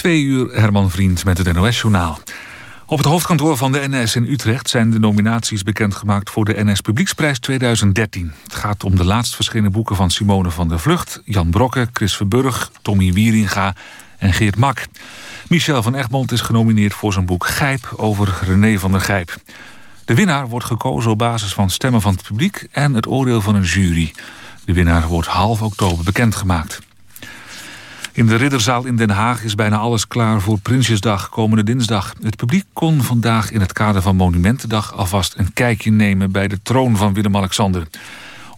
Twee uur Herman Vriend met het NOS-journaal. Op het hoofdkantoor van de NS in Utrecht zijn de nominaties bekendgemaakt voor de NS Publieksprijs 2013. Het gaat om de laatst verschenen boeken van Simone van der Vlucht, Jan Brokke, Chris Verburg, Tommy Wieringa en Geert Mak. Michel van Egmond is genomineerd voor zijn boek Gijp over René van der Gijp. De winnaar wordt gekozen op basis van stemmen van het publiek en het oordeel van een jury. De winnaar wordt half oktober bekendgemaakt. In de Ridderzaal in Den Haag is bijna alles klaar voor Prinsjesdag komende dinsdag. Het publiek kon vandaag in het kader van Monumentendag alvast een kijkje nemen bij de troon van Willem-Alexander.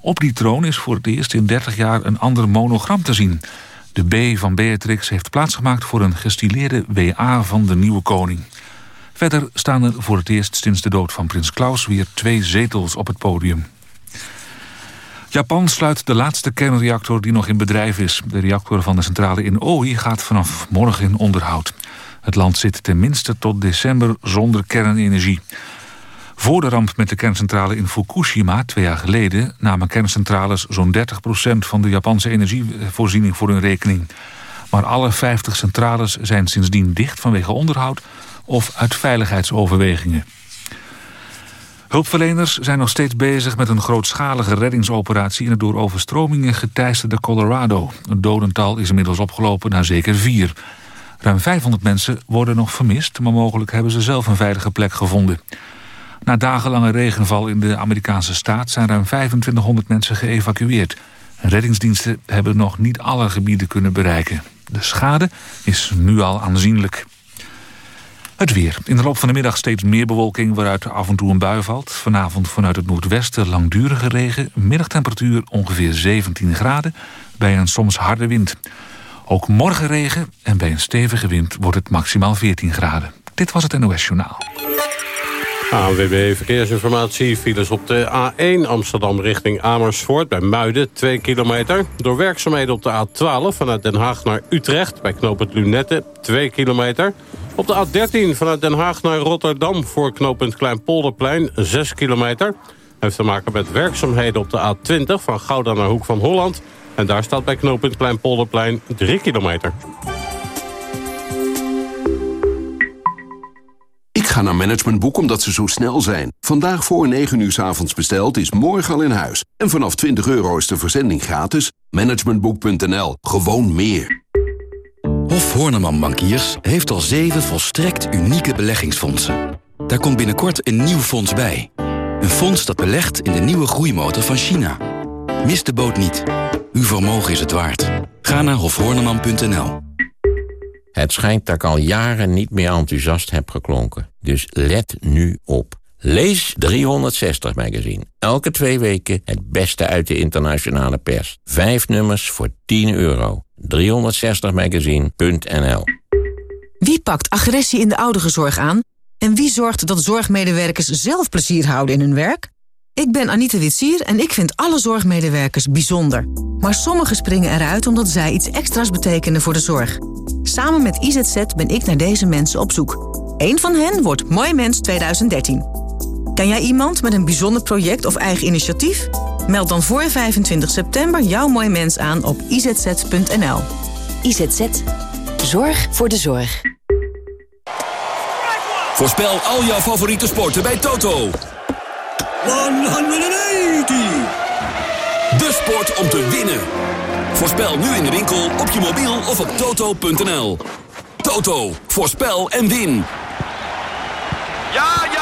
Op die troon is voor het eerst in 30 jaar een ander monogram te zien. De B van Beatrix heeft plaatsgemaakt voor een gestileerde WA van de nieuwe koning. Verder staan er voor het eerst sinds de dood van prins Klaus weer twee zetels op het podium. Japan sluit de laatste kernreactor die nog in bedrijf is. De reactor van de centrale in Oi gaat vanaf morgen in onderhoud. Het land zit tenminste tot december zonder kernenergie. Voor de ramp met de kerncentrale in Fukushima twee jaar geleden... namen kerncentrales zo'n 30% van de Japanse energievoorziening voor hun rekening. Maar alle 50 centrales zijn sindsdien dicht vanwege onderhoud... of uit veiligheidsoverwegingen. Hulpverleners zijn nog steeds bezig met een grootschalige reddingsoperatie... in het door overstromingen geteisterde Colorado. Het dodental is inmiddels opgelopen naar zeker vier. Ruim 500 mensen worden nog vermist... maar mogelijk hebben ze zelf een veilige plek gevonden. Na dagenlange regenval in de Amerikaanse staat... zijn ruim 2500 mensen geëvacueerd. Reddingsdiensten hebben nog niet alle gebieden kunnen bereiken. De schade is nu al aanzienlijk. Het weer. In de loop van de middag steeds meer bewolking... waaruit af en toe een bui valt. Vanavond vanuit het noordwesten langdurige regen. Middagtemperatuur ongeveer 17 graden... bij een soms harde wind. Ook morgen regen en bij een stevige wind wordt het maximaal 14 graden. Dit was het NOS Journaal. ANWB Verkeersinformatie. Files op de A1 Amsterdam richting Amersfoort bij Muiden, 2 kilometer. Door werkzaamheden op de A12 vanuit Den Haag naar Utrecht... bij knooppunt Lunette, 2 kilometer... Op de A13 vanuit Den Haag naar Rotterdam voor knooppunt Kleinpolderplein 6 kilometer. Heeft te maken met werkzaamheden op de A20 van Gouda naar Hoek van Holland. En daar staat bij knooppunt Kleinpolderplein 3 kilometer. Ik ga naar Managementboek omdat ze zo snel zijn. Vandaag voor 9 uur s avonds besteld is morgen al in huis. En vanaf 20 euro is de verzending gratis. Managementboek.nl. Gewoon meer. Hof Horneman Bankiers heeft al zeven volstrekt unieke beleggingsfondsen. Daar komt binnenkort een nieuw fonds bij. Een fonds dat belegt in de nieuwe groeimotor van China. Mis de boot niet. Uw vermogen is het waard. Ga naar hofhorneman.nl. Het schijnt dat ik al jaren niet meer enthousiast heb geklonken. Dus let nu op. Lees 360 magazine. Elke twee weken het beste uit de internationale pers. Vijf nummers voor 10 euro. 360magazine.nl Wie pakt agressie in de ouderenzorg aan? En wie zorgt dat zorgmedewerkers zelf plezier houden in hun werk? Ik ben Anita Witsier en ik vind alle zorgmedewerkers bijzonder. Maar sommigen springen eruit omdat zij iets extra's betekenen voor de zorg. Samen met IZZ ben ik naar deze mensen op zoek. Eén van hen wordt Mooi Mens 2013. Ken jij iemand met een bijzonder project of eigen initiatief? Meld dan voor 25 september jouw mooi mens aan op izz.nl. IZZ. Zorg voor de zorg. Voorspel al jouw favoriete sporten bij Toto. 180! De sport om te winnen. Voorspel nu in de winkel, op je mobiel of op toto.nl. Toto, voorspel en win. Ja, ja!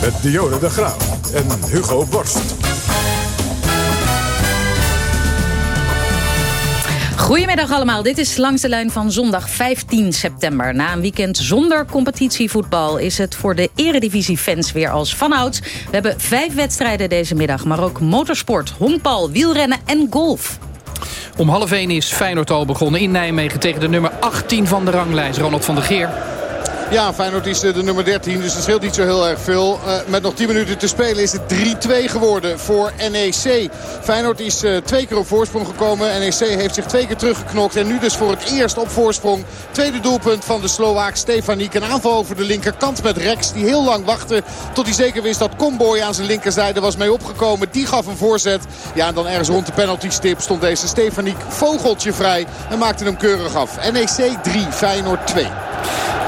met Dionne de Graaf en Hugo Borst. Goedemiddag allemaal, dit is Langs de Lijn van zondag 15 september. Na een weekend zonder competitievoetbal is het voor de eredivisie-fans weer als vanouds. We hebben vijf wedstrijden deze middag, maar ook motorsport, honkbal, wielrennen en golf. Om half 1 is Feyenoord al begonnen in Nijmegen tegen de nummer 18 van de ranglijst, Ronald van der Geer. Ja, Feyenoord is eh, de nummer 13, dus dat scheelt niet zo heel erg veel. Uh, met nog 10 minuten te spelen is het 3-2 geworden voor NEC. Feyenoord is uh, twee keer op voorsprong gekomen. NEC heeft zich twee keer teruggeknokt. En nu dus voor het eerst op voorsprong. Tweede doelpunt van de Slovaak Stefaniek. Een aanval over de linkerkant met Rex. Die heel lang wachtte tot hij zeker wist dat Comboy aan zijn linkerzijde was mee opgekomen. Die gaf een voorzet. Ja, en dan ergens rond de penalty stip stond deze Stefaniek vogeltje vrij. En maakte hem keurig af. NEC 3, Feyenoord 2.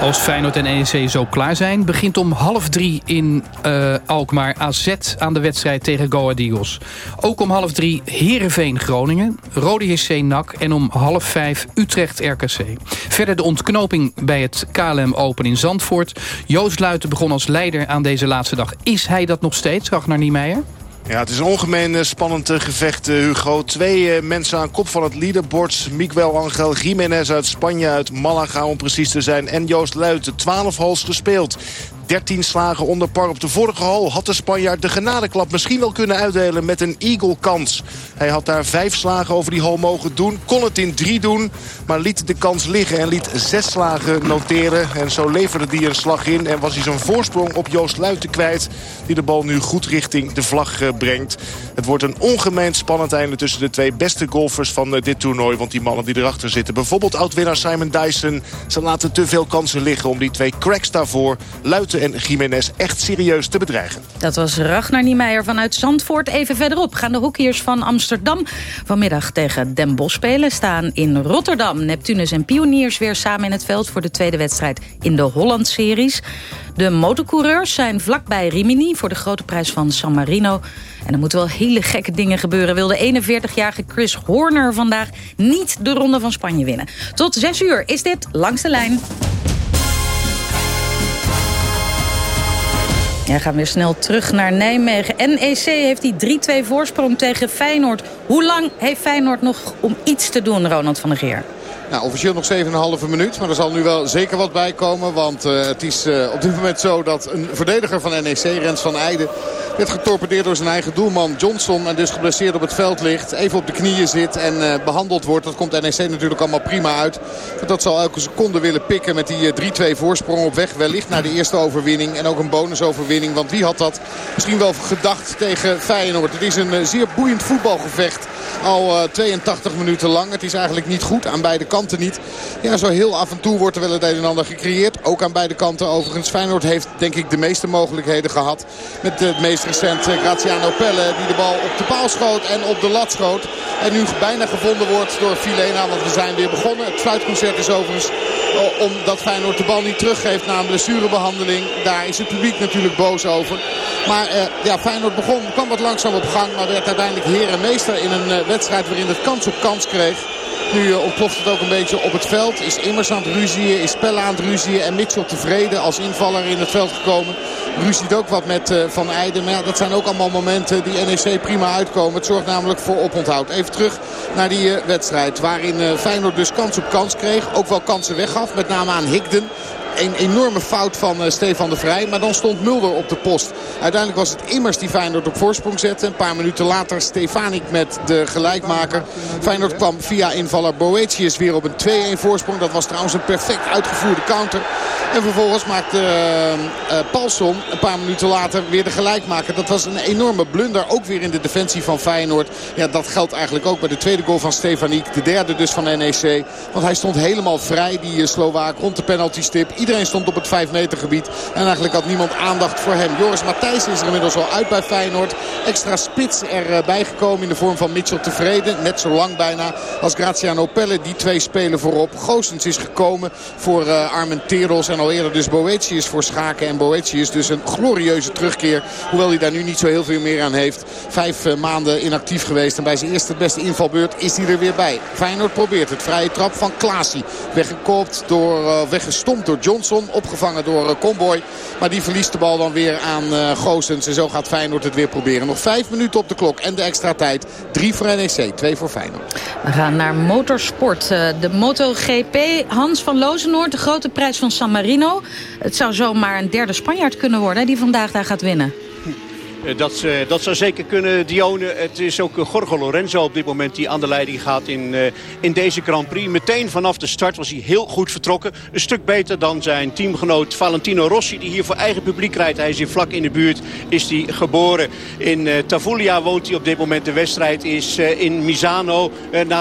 Als Feyenoord en NEC zo klaar zijn... begint om half drie in uh, Alkmaar AZ aan de wedstrijd tegen Go Ahead Eagles. Ook om half drie Heerenveen Groningen, Rode JC NAC... en om half vijf Utrecht RKC. Verder de ontknoping bij het KLM Open in Zandvoort. Joost Luiten begon als leider aan deze laatste dag. Is hij dat nog steeds, Ragnar Niemeyer? Ja, het is een ongemeen eh, spannend eh, gevecht, Hugo. Twee mensen aan kop van het leaderboard. Miguel Angel Jiménez uit Spanje, uit Malaga om precies te zijn. En Joost Luiten, 12 holes gespeeld. 13 slagen onder par op de vorige hole had de Spanjaard de genadeklap misschien wel kunnen uitdelen met een eagle-kans. Hij had daar vijf slagen over die hole mogen doen, kon het in drie doen, maar liet de kans liggen en liet zes slagen noteren. En zo leverde hij een slag in en was hij zijn voorsprong op Joost Luiten kwijt, die de bal nu goed richting de vlag eh, brengt. Het wordt een ongemeen spannend einde tussen de twee beste golfers van eh, dit toernooi, want die mannen die erachter zitten, bijvoorbeeld oud-winnaar Simon Dyson, ze laten te veel kansen liggen om die twee cracks daarvoor, Luiten en Jiménez echt serieus te bedreigen. Dat was Ragnar Niemeyer vanuit Zandvoort. Even verderop gaan de hoekjes van Amsterdam vanmiddag tegen Den Bosch spelen. Staan in Rotterdam. Neptunus en Pioniers weer samen in het veld voor de tweede wedstrijd in de Holland-series. De motorcoureurs zijn vlakbij Rimini voor de grote prijs van San Marino. En er moeten wel hele gekke dingen gebeuren. Wil de 41-jarige Chris Horner vandaag niet de Ronde van Spanje winnen. Tot 6 uur is dit Langs de Lijn. Ja, gaan weer snel terug naar Nijmegen. NEC heeft die 3-2 voorsprong tegen Feyenoord. Hoe lang heeft Feyenoord nog om iets te doen, Ronald van der Geer? Nou, officieel nog 7,5 minuut. Maar er zal nu wel zeker wat bij komen. Want uh, het is uh, op dit moment zo dat een verdediger van NEC, Rens van Eijden... werd getorpedeerd door zijn eigen doelman Johnson. En dus geblesseerd op het veld ligt. Even op de knieën zit en uh, behandeld wordt. Dat komt NEC natuurlijk allemaal prima uit. Dat zal elke seconde willen pikken met die 3-2 voorsprong op weg. Wellicht naar de eerste overwinning. En ook een bonusoverwinning. Want wie had dat misschien wel gedacht tegen Feyenoord. Het is een zeer boeiend voetbalgevecht. Al 82 minuten lang. Het is eigenlijk niet goed aan beide kanten niet. Ja, zo heel af en toe wordt er wel het een en ander gecreëerd. Ook aan beide kanten overigens. Feyenoord heeft denk ik de meeste mogelijkheden gehad. Met het meest recent eh, Graziano Pelle die de bal op de paal schoot en op de lat schoot. En nu bijna gevonden wordt door Filena. Want we zijn weer begonnen. Het fluitconcert is overigens eh, omdat Feyenoord de bal niet teruggeeft na een blessurebehandeling. Daar is het publiek natuurlijk boos over. Maar eh, ja, Feyenoord begon, kwam wat langzaam op gang. Maar werd uiteindelijk heer en meester in een wedstrijd waarin het kans op kans kreeg. Nu uh, ontploft het ook een beetje op het veld. Is Immers aan het ruzieën, is Pelle aan het ruzieën en Mitchell tevreden als invaller in het veld gekomen. Ruziet ook wat met uh, Van Eijden. Maar ja, dat zijn ook allemaal momenten die NEC prima uitkomen. Het zorgt namelijk voor oponthoud. Even terug naar die wedstrijd waarin Feyenoord dus kans op kans kreeg. Ook wel kansen weggaf, met name aan Higden een enorme fout van uh, Stefan de Vrij. Maar dan stond Mulder op de post. Uiteindelijk was het Immers die Feyenoord op voorsprong zette. Een paar minuten later Stefanik met de gelijkmaker. Feyenoord kwam via invaller Boetius weer op een 2-1 voorsprong. Dat was trouwens een perfect uitgevoerde counter. En vervolgens maakte uh, uh, Paulson een paar minuten later weer de gelijkmaker. Dat was een enorme blunder. Ook weer in de defensie van Feyenoord. Ja, dat geldt eigenlijk ook bij de tweede goal van Stefaniek. De derde dus van NEC. Want hij stond helemaal vrij, die Slovaak, rond de penaltystip. Iedereen stond op het 5 meter gebied. En eigenlijk had niemand aandacht voor hem. Joris Matthijs is er inmiddels al uit bij Feyenoord. Extra spits erbij gekomen in de vorm van Mitchell Tevreden. Net zo lang bijna als Graziano Pelle. Die twee spelen voorop. Goosens is gekomen voor uh, Armen Teros. En al eerder dus Boetius voor Schaken. En Boetius dus een glorieuze terugkeer. Hoewel hij daar nu niet zo heel veel meer aan heeft. Vijf uh, maanden inactief geweest. En bij zijn eerste beste invalbeurt is hij er weer bij. Feyenoord probeert het. Vrije trap van Klaasie. Weggekoopt door, weggestompt door John. Opgevangen door Comboy. Maar die verliest de bal dan weer aan uh, Goosens. En zo gaat Feyenoord het weer proberen. Nog vijf minuten op de klok en de extra tijd. Drie voor NEC, twee voor Feyenoord. We gaan naar motorsport. De MotoGP. Hans van Lozenoord, de grote prijs van San Marino. Het zou zomaar een derde Spanjaard kunnen worden die vandaag daar gaat winnen. Eh, dat, dat zou zeker kunnen, Dione. Het is ook Gorgo eh, Lorenzo op dit moment die aan de leiding gaat in, uh, in deze Grand Prix. Meteen vanaf de start was hij heel goed vertrokken. Een stuk beter dan zijn teamgenoot Valentino Rossi... die hier voor eigen publiek rijdt. Hij is hier vlak in de buurt, is hij geboren. In Tavulia woont hij op dit moment. De wedstrijd is in Misano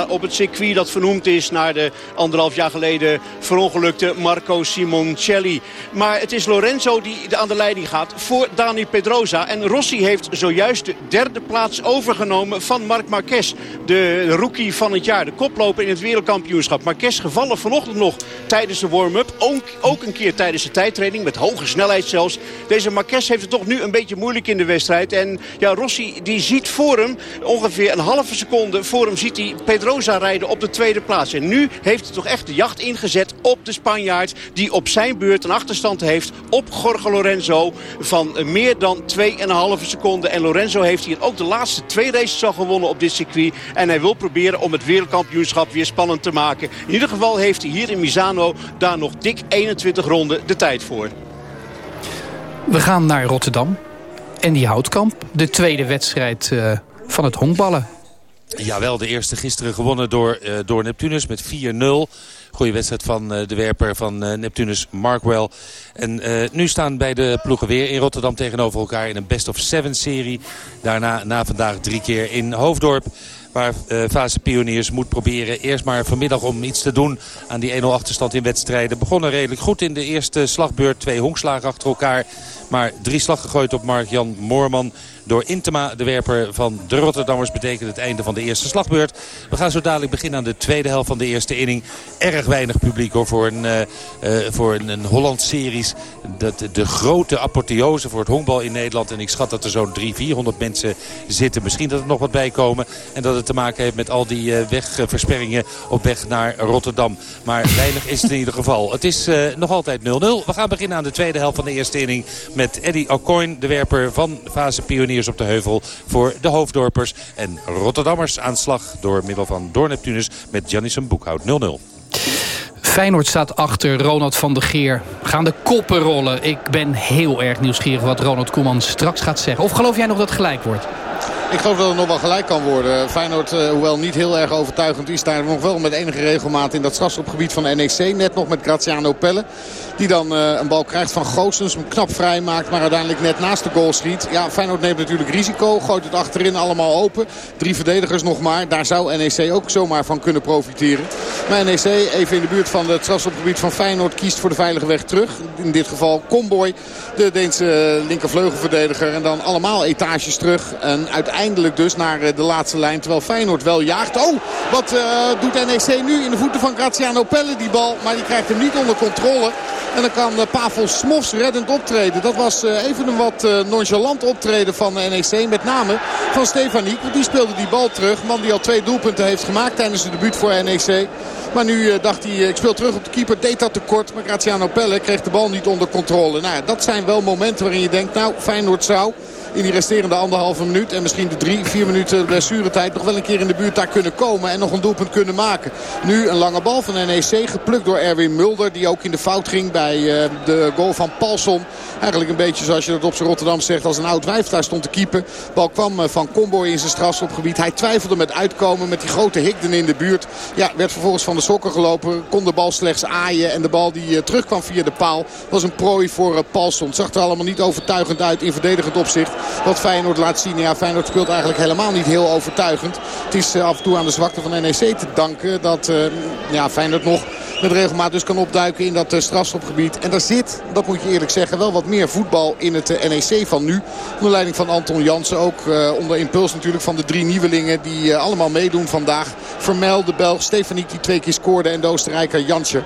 op het circuit dat vernoemd is... naar de anderhalf jaar geleden verongelukte Marco Simoncelli. Maar het is Lorenzo die aan de leiding gaat voor Dani Pedrosa. En Rossi heeft zojuist de derde plaats overgenomen van Marc Marquez. De rookie van het jaar, de koploper in het wereldkampioenschap. Marquez gevallen vanochtend nog tijdens de warm-up. Ook, een keer tijdens de tijdtraining, met hoge snelheid zelfs. Deze Marquez heeft het toch nu een beetje moeilijk in de wedstrijd. En ja, Rossi die ziet voor hem, ongeveer een halve seconde voor hem... ziet hij Pedrosa rijden op de tweede plaats. En nu heeft hij toch echt de jacht ingezet op de Spanjaard... die op zijn beurt een achterstand heeft op Jorge Lorenzo... van meer dan 2,5 En Lorenzo heeft hier ook de laatste twee races al gewonnen op dit circuit. En hij wil proberen om het wereldkampioenschap weer spannend te maken. In ieder geval heeft hij hier in Misano daar nog dik 21 ronden de tijd voor. We gaan naar Rotterdam. En die Houtkamp, de tweede wedstrijd uh, van het honkballen. Jawel, de eerste gisteren gewonnen door, uh, door Neptunus met 4-0. Goede wedstrijd van uh, de werper van uh, Neptunus Markwell. En nu staan beide ploegen weer in Rotterdam tegenover elkaar in een best of seven serie. Daarna na vandaag drie keer in Hoofddorp. Waar Fase Pioniers moet proberen eerst maar vanmiddag om iets te doen aan die 1-0 achterstand in wedstrijden. Begonnen redelijk goed in de eerste slagbeurt. Twee honkslagen achter elkaar. Maar drie slag gegooid op Mark-Jan Moorman door Intema, de werper van de Rotterdammers. Betekent het einde van de eerste slagbeurt. We gaan zo dadelijk beginnen aan de tweede helft van de eerste inning. Erg weinig publiek hoor, voor een, uh, voor een, een Holland-series. De, de grote apotheose voor het honkbal in Nederland. En ik schat dat er zo'n 300, 400 mensen zitten. Misschien dat er nog wat bij komen. En dat het te maken heeft met al die uh, wegversperringen op weg naar Rotterdam. Maar weinig is het in ieder geval. Het is nog altijd 0-0. We gaan beginnen aan de tweede helft van de eerste inning. Met Eddie Alcoin, de werper van Fase Op de heuvel voor de hoofddorpers. En Rotterdammers aan slag door middel van Door Neptunus met Jannison Boekhout 0-0. Feyenoord staat achter Ronald van der Geer. Gaan de koppen rollen. Ik ben heel erg nieuwsgierig wat Ronald Koeman straks gaat zeggen. Of geloof jij nog dat het gelijk wordt? Ik geloof dat het nog wel gelijk kan worden. Feyenoord, uh, hoewel niet heel erg overtuigend is... daar nog wel met enige regelmaat in dat strafschopgebied van NEC. Net nog met Graziano Pelle. Die dan uh, een bal krijgt van Goossens. Hem knap vrij maakt, maar uiteindelijk net naast de goal schiet. Ja, Feyenoord neemt natuurlijk risico. Gooit het achterin allemaal open. Drie verdedigers nog maar. Daar zou NEC ook zomaar van kunnen profiteren. Maar NEC even in de buurt van het strafschopgebied van Feyenoord... kiest voor de veilige weg terug. In dit geval Comboy, de Deense linkervleugelverdediger. En dan allemaal etages terug. En uiteindelijk dus naar de laatste lijn. Terwijl Feyenoord wel jaagt. Oh, wat uh, doet NEC nu in de voeten van Graziano Pelle die bal. Maar die krijgt hem niet onder controle. En dan kan Pavel Smofs reddend optreden. Dat was even een wat nonchalant optreden van NEC. Met name van Stefaniek. Want die speelde die bal terug. Man die al twee doelpunten heeft gemaakt tijdens de debuut voor NEC. Maar nu dacht hij, ik speel terug op de keeper. Deed dat tekort. Maar Graziano Pelle kreeg de bal niet onder controle. Nou, dat zijn wel momenten waarin je denkt, nou, Feyenoord zou in die resterende anderhalve minuut. En misschien de drie, vier minuten blessuretijd nog wel een keer in de buurt daar kunnen komen. En nog een doelpunt kunnen maken. Nu een lange bal van NEC geplukt door Erwin Mulder. Die ook in de fout ging bij uh, de goal van Paulson. Eigenlijk een beetje zoals je dat op zijn Rotterdam zegt als een oud wijf daar stond te keeper. Bal kwam uh, van Comboy in zijn strafschopgebied. Hij twijfelde met uitkomen met die grote hikden in de buurt. Ja, werd vervolgens van de sokken gelopen. Kon de bal slechts aaien. En de bal die uh, terugkwam via de paal was een prooi voor Paulson. Zag er allemaal niet overtuigend uit in verdedigend opzicht. Wat Feyenoord laat zien. Ja, Feyenoord speelt eigenlijk helemaal niet heel overtuigend. Het is uh, af en toe aan de zwakte van NEC te danken. Dat uh, ja, Feyenoord nog met regelmaat dus kan opduiken in dat uh, strafschopgebied. En daar zit, dat moet je eerlijk zeggen, wel wat meer voetbal in het NEC van nu. Onder leiding van Anton Jansen. Ook onder impuls natuurlijk van de drie nieuwelingen die allemaal meedoen vandaag. Vermel, de Belg, Stefaniek die twee keer scoorde en de Oostenrijker Jansje.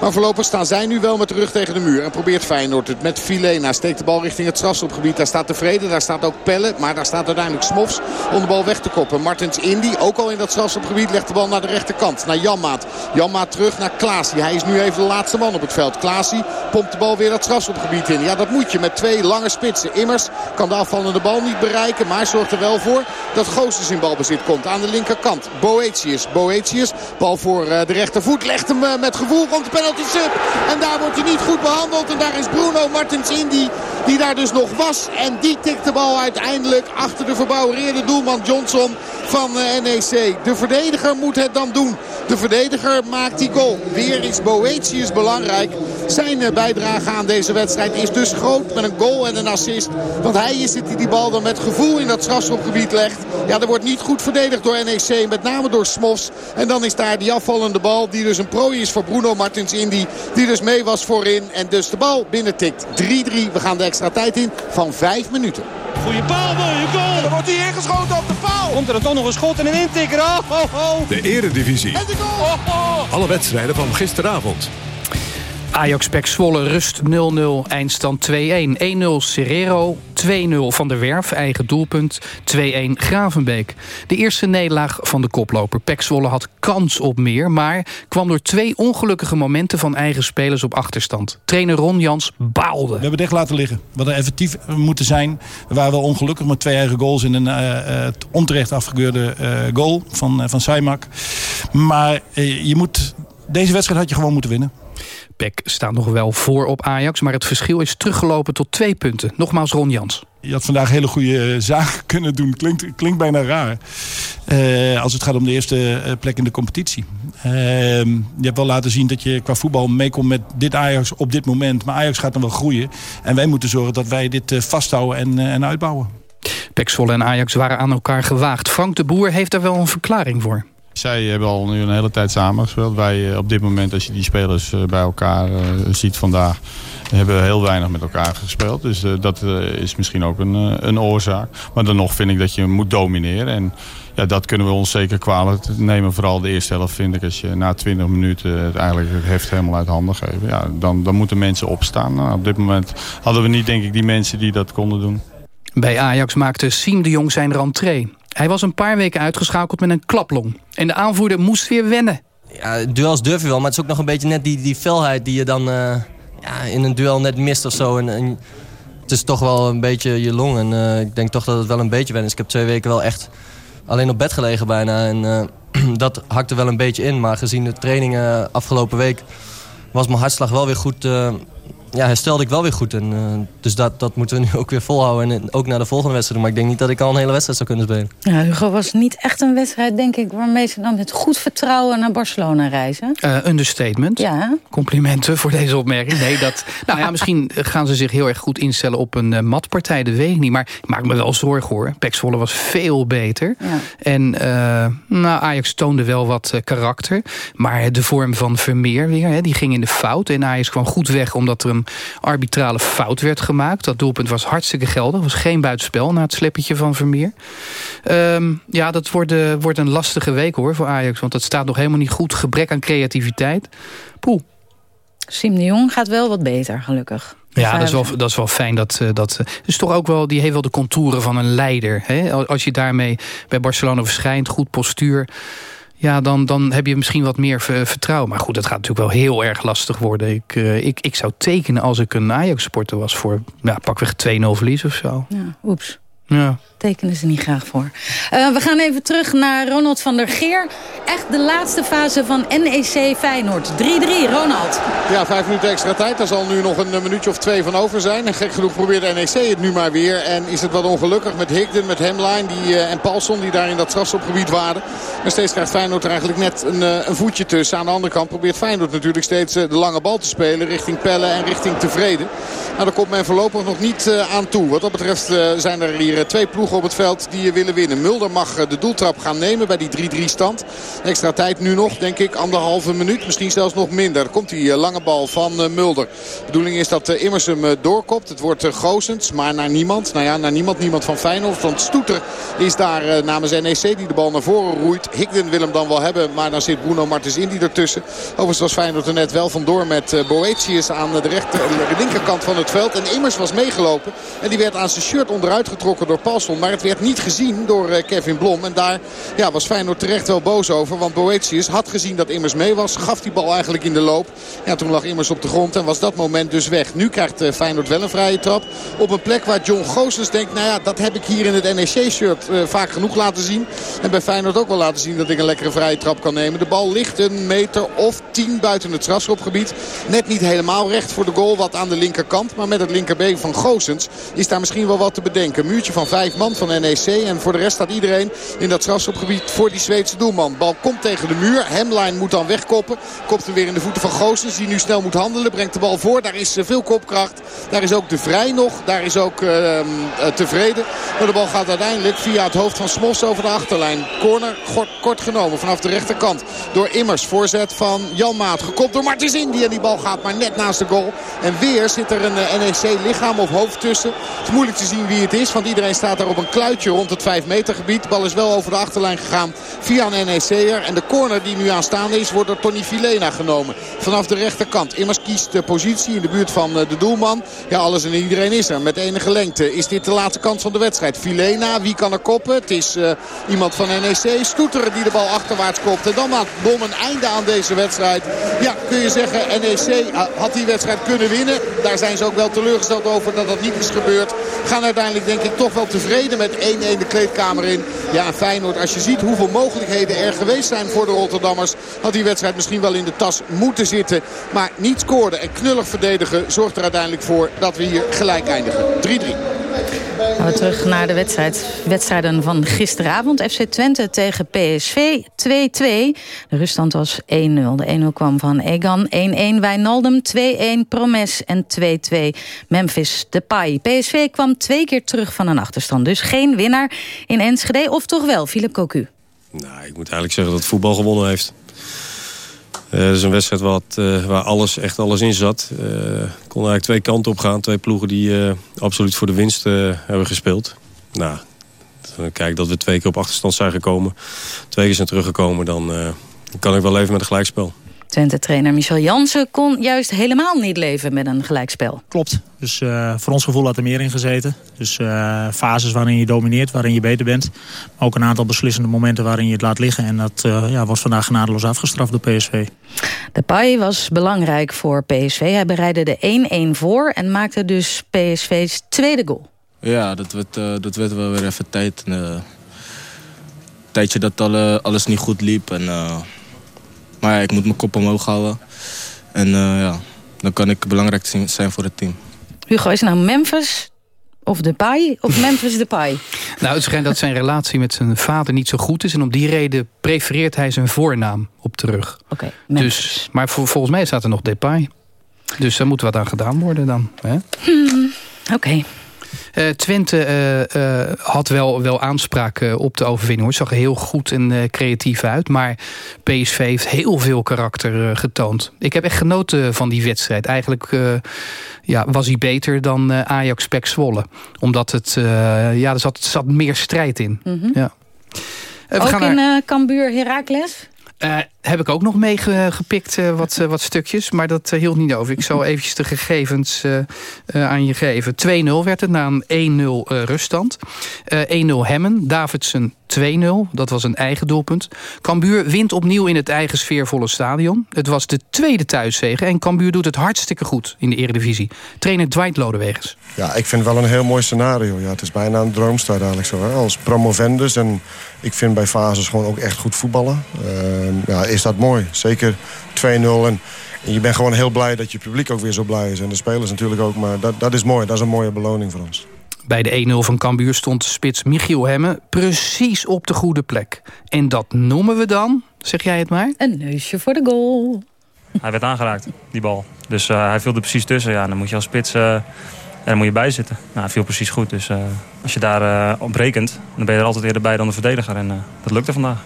Maar voorlopig staan zij nu wel met de rug tegen de muur. En probeert Feyenoord het met Filena. Steekt de bal richting het strafschopgebied. Daar staat tevreden. Daar staat ook Pelle. Maar daar staat uiteindelijk Smofs om de bal weg te koppen. Martens Indy, ook al in dat strafschopgebied, legt de bal naar de rechterkant. Naar Janmaat. Janmaat terug naar Klaas. Klaasie. Hij is nu even de laatste man op het veld. Klaasie pompt de bal weer dat strafschopgebied in. Ja, dat moet je met twee lange spitsen. Immers kan de afvallende bal niet bereiken. Maar zorgt er wel voor dat Goossens in balbezit komt. Aan de linkerkant. Boetius. Boetius. Bal voor de rechtervoet. Legt hem met gevoel. Komt de penalty sub. En daar wordt hij niet goed behandeld. En daar is Bruno Martens Indy. Die daar dus nog was. En die tikt de bal uiteindelijk achter de verbouwereerde doelman Johnson van NEC. De verdediger moet het dan doen. De verdediger maakt die goal. Weer is Boetius belangrijk. Zijn bijdrage aan deze wedstrijd is dus groot met een goal en een assist. Want hij is het die die bal dan met gevoel in dat strafschopgebied legt. Ja, er wordt niet goed verdedigd door NEC. Met name door Smofs. En dan is daar die afvallende bal. Die dus een prooi is voor Bruno Martins Indy. Die dus mee was voorin. En dus de bal binnentikt. 3-3. We gaan de extra tijd in van 5 minuten. Goeie paal, mooie goal. Dan wordt hij ingeschoten op de paal. Komt er dan toch nog een schot en een intikker. Oh, oh, oh. De eredivisie. En de goal. Oh, oh. Alle wedstrijden van gisteravond. Ajax Pek Zwolle rust 0-0, eindstand 2-1. 1-0 Serrero, 2-0 Van der Werf, eigen doelpunt, 2-1 Gravenbeek. De eerste nederlaag van de koploper. Pek Zwolle had kans op meer, maar kwam door twee ongelukkige momenten van eigen spelers op achterstand. Trainer Ron Jans baalde. We hebben echt laten liggen. We hadden effectief moeten zijn. We waren wel ongelukkig met twee eigen goals in een uh, uh, onterecht afgekeurde uh, goal van, van Saimak. Maar je moet, deze wedstrijd had je gewoon moeten winnen. PEC staat nog wel voor op Ajax, maar het verschil is teruggelopen tot twee punten. Nogmaals Ron Jans. Je had vandaag hele goede zaken kunnen doen. Klinkt, klinkt bijna raar. Uh, als het gaat om de eerste plek in de competitie. Uh, je hebt wel laten zien dat je qua voetbal meekomt met dit Ajax op dit moment. Maar Ajax gaat dan wel groeien. En wij moeten zorgen dat wij dit vasthouden en, en uitbouwen. Pek Zwolle en Ajax waren aan elkaar gewaagd. Frank de Boer heeft daar wel een verklaring voor. Zij hebben al nu een hele tijd samengespeeld. Wij op dit moment, als je die spelers bij elkaar ziet vandaag... hebben heel weinig met elkaar gespeeld. Dus dat is misschien ook een, een oorzaak. Maar dan nog vind ik dat je moet domineren. En ja, dat kunnen we ons zeker kwalijk nemen. Vooral de eerste helft vind ik. Als je na 20 minuten het eigenlijk het heft helemaal uit handen geeft. Ja, dan, dan moeten mensen opstaan. Nou, op dit moment hadden we niet denk ik die mensen die dat konden doen. Bij Ajax maakte Siem de Jong zijn rentree. Hij was een paar weken uitgeschakeld met een klaplong. En de aanvoerder moest weer wennen. Ja, duels durf je wel, maar het is ook nog een beetje net die, die felheid die je dan uh, ja, in een duel net mist of zo. En, en het is toch wel een beetje je long. En uh, ik denk toch dat het wel een beetje wennen is. Ik heb twee weken wel echt alleen op bed gelegen bijna. En uh, dat hakte wel een beetje in. Maar gezien de trainingen afgelopen week was mijn hartslag wel weer goed ja, herstelde ik wel weer goed. En, uh, dus dat, dat moeten we nu ook weer volhouden. En ook naar de volgende wedstrijd. Maar ik denk niet dat ik al een hele wedstrijd zou kunnen spelen. Ja, Hugo was niet echt een wedstrijd, denk ik... waarmee ze dan met goed vertrouwen naar Barcelona reizen. Uh, understatement. Ja. Complimenten voor deze opmerking. Nee, dat, nou ja, misschien gaan ze zich heel erg goed instellen op een uh, matpartij. Dat weet ik niet. Maar ik maak me wel zorgen hoor. Pek was veel beter. Ja. En nou, Ajax toonde wel wat karakter. Maar de vorm van Vermeer weer, hè, die ging in de fout. En Ajax kwam goed weg omdat er een arbitrale fout werd gemaakt. Dat doelpunt was hartstikke geldig. was geen buitenspel na het slippetje van Vermeer. Um, ja, dat wordt, uh, wordt een lastige week hoor voor Ajax. Want het staat nog helemaal niet goed. Gebrek aan creativiteit. Poeh. Siem de Jong gaat wel wat beter, gelukkig. Ja, dat is wel, dat is wel fijn. Dat, dat, is toch ook wel, die heeft wel de contouren van een leider. Hè? Als je daarmee bij Barcelona verschijnt, goed postuur ja, dan, dan heb je misschien wat meer vertrouwen. Maar goed, dat gaat natuurlijk wel heel erg lastig worden. Ik, uh, ik, ik zou tekenen als ik een Ajax-sporter was... voor ja, pakweg 2-0 verlies of zo. Ja, oeps. Ja. Tekenen ze niet graag voor. Uh, we gaan even terug naar Ronald van der Geer. Echt de laatste fase van NEC Feyenoord. 3-3, Ronald. Ja, vijf minuten extra tijd. Daar zal nu nog een minuutje of twee van over zijn. En gek genoeg probeert NEC het nu maar weer. En is het wat ongelukkig met Higden, met Hemline die, uh, en Paulson... die daar in dat strafschopgebied waren. En steeds krijgt Feyenoord er eigenlijk net een, uh, een voetje tussen. Aan de andere kant probeert Feyenoord natuurlijk steeds de lange bal te spelen... richting Pelle en richting Tevreden. Nou, daar komt men voorlopig nog niet aan toe. Wat dat betreft zijn er hier twee ploegen op het veld die willen winnen. Mulder mag de doeltrap gaan nemen bij die 3-3 stand. Extra tijd nu nog, denk ik, anderhalve minuut. Misschien zelfs nog minder. Er komt die lange bal van Mulder. De bedoeling is dat Immers hem doorkopt. Het wordt Goosens, maar naar niemand. Nou ja, naar niemand. Niemand van Feyenoord. Want Stoeter is daar namens NEC die de bal naar voren roeit. Higden wil hem dan wel hebben, maar dan zit Bruno Martens Indy ertussen. Overigens was Feyenoord er net wel vandoor met Boetius aan de, rechter, de linkerkant van het veld. En Immers was meegelopen. En die werd aan zijn shirt onderuit getrokken door Paulson. Maar het werd niet gezien door Kevin Blom. En daar ja, was Feyenoord terecht wel boos over. Want Boetius had gezien dat Immers mee was. Gaf die bal eigenlijk in de loop. Ja, toen lag Immers op de grond en was dat moment dus weg. Nu krijgt Feyenoord wel een vrije trap. Op een plek waar John Goossens denkt... nou ja, dat heb ik hier in het NEC-shirt vaak genoeg laten zien. En bij Feyenoord ook wel laten zien dat ik een lekkere vrije trap kan nemen. De bal ligt een meter of tien buiten het strafschopgebied. Net niet helemaal recht voor de goal. Wat aan de linkerkant. Maar met het linkerbeen van Goossens is daar misschien wel wat te bedenken. Muurtje van vijf man van NEC. En voor de rest staat iedereen in dat strafschopgebied voor die Zweedse doelman. Bal komt tegen de muur. Hemline moet dan wegkoppen. Kopt hem weer in de voeten van Goossens. Die nu snel moet handelen. Brengt de bal voor. Daar is eh, veel kopkracht. Daar is ook de Vrij nog. Daar is ook uh, tevreden. Maar de bal gaat uiteindelijk via het hoofd van Smos over de achterlijn. Corner kort, kort genomen vanaf de rechterkant. Door Immers. Voorzet van Jan Maat. Gekopt door Martins Indy. En die bal gaat maar net naast de goal. En weer zit er een NEC lichaam of hoofd tussen. Het is moeilijk te zien wie het is. Want iedereen staat daar op een kluitje rond het 5 meter gebied. De bal is wel over de achterlijn gegaan via een NEC'er. En de corner die nu aanstaande is wordt door Tony Filena genomen. Vanaf de rechterkant. Immers kiest de positie in de buurt van de doelman. Ja, alles en iedereen is er. Met enige lengte is dit de laatste kant van de wedstrijd. Filena, wie kan er koppen? Het is uh, iemand van NEC. Stoeteren die de bal achterwaarts kopt. En dan maakt Bom een einde aan deze wedstrijd. Ja, kun je zeggen, NEC had die wedstrijd kunnen winnen. Daar zijn ze ook wel teleurgesteld over dat dat niet is gebeurd. Gaan uiteindelijk denk ik toch wel tevreden met 1-1 de kleedkamer in. Ja, Feyenoord, als je ziet hoeveel mogelijkheden er geweest zijn voor de Rotterdammers... had die wedstrijd misschien wel in de tas moeten zitten. Maar niet scoren en knullig verdedigen zorgt er uiteindelijk voor dat we hier gelijk eindigen. 3-3. We terug naar de wedstrijd. wedstrijden van gisteravond. FC Twente tegen PSV 2-2. De ruststand was 1-0. De 1-0 kwam van Egan. 1-1 Wijnaldum. 2-1 Promes. En 2-2 Memphis Depay. PSV kwam twee keer terug van een achterstand. Dus geen winnaar in Enschede. Of toch wel, Philip Cocu? Nou, ik moet eigenlijk zeggen dat het voetbal gewonnen heeft. Uh, is een wedstrijd wat, uh, waar alles, echt alles in zat. Uh, kon eigenlijk twee kanten op gaan. Twee ploegen die absoluut voor de winst hebben gespeeld. Nou, kijk dat we twee keer op achterstand zijn gekomen. Twee keer zijn teruggekomen. Dan kan ik wel leven met een gelijkspel. Twente-trainer Michel Jansen kon juist helemaal niet leven met een gelijkspel. Klopt. Dus uh, voor ons gevoel had er meer in gezeten. Dus uh, fases waarin je domineert, waarin je beter bent. Maar ook een aantal beslissende momenten waarin je het laat liggen. En dat uh, ja, was vandaag genadeloos afgestraft door PSV. De Pai was belangrijk voor PSV. Hij bereidde de 1-1 voor en maakte dus PSV's tweede goal. Ja, dat werd, dat werd wel weer even tijd. Een tijdje dat alle, alles niet goed liep. En, maar ja, ik moet mijn kop omhoog houden. En uh, ja, dan kan ik belangrijk zijn voor het team. Hugo, is het nou Memphis of Depay of Memphis Depay? nou, het schijnt dat zijn relatie met zijn vader niet zo goed is. En om die reden prefereert hij zijn voornaam op terug. Oké, okay, dus, Maar volgens mij staat er nog Depay. Dus daar moet wat aan gedaan worden dan. Hmm, Oké. Uh, Twente uh, uh, had wel, wel aanspraak op de overwinning. Het zag er heel goed en creatief uit. Maar PSV heeft heel veel karakter getoond. Ik heb echt genoten van die wedstrijd. Eigenlijk ja, was hij beter dan Ajax Pek Zwolle. Omdat het, ja, er zat, zat meer strijd in. Mm -hmm. ja. we Ook gaan in. Cambuur Heracles? Uh, heb ik ook nog meegepikt uh, wat, uh, wat stukjes, maar dat hield niet over. Ik zal eventjes de gegevens aan je geven. 2-0 werd het na een 1-0 ruststand. 1-0 Hemmen, Davidsen 2-0. Dat was een eigen doelpunt. Cambuur wint opnieuw in het eigen sfeervolle stadion. Het was de tweede thuiszege en Cambuur doet het hartstikke goed in de eredivisie. Trainer Dwight Lodewegers. Ja, ik vind het wel een heel mooi scenario. Ja, het is bijna een droomstad eigenlijk zo. Hè? Als promovendus en ik vind bij fases gewoon ook echt goed voetballen. Uh, ja, is dat mooi. Zeker 2-0 en en je bent gewoon heel blij dat je publiek ook weer zo blij is. En de spelers natuurlijk ook. Maar dat, dat is mooi. Dat is een mooie beloning voor ons. Bij de 1-0 van Cambuur stond spits Michiel Hemme precies op de goede plek. En dat noemen we dan, zeg jij het maar? Een neusje voor de goal. Hij werd aangeraakt, die bal. Dus uh, hij viel er precies tussen. Ja, dan moet je als spits uh, ja, moet je bij zitten. Nou, hij viel precies goed. Dus uh, als je daar op rekent, dan ben je er altijd eerder bij dan de verdediger. En dat lukte vandaag.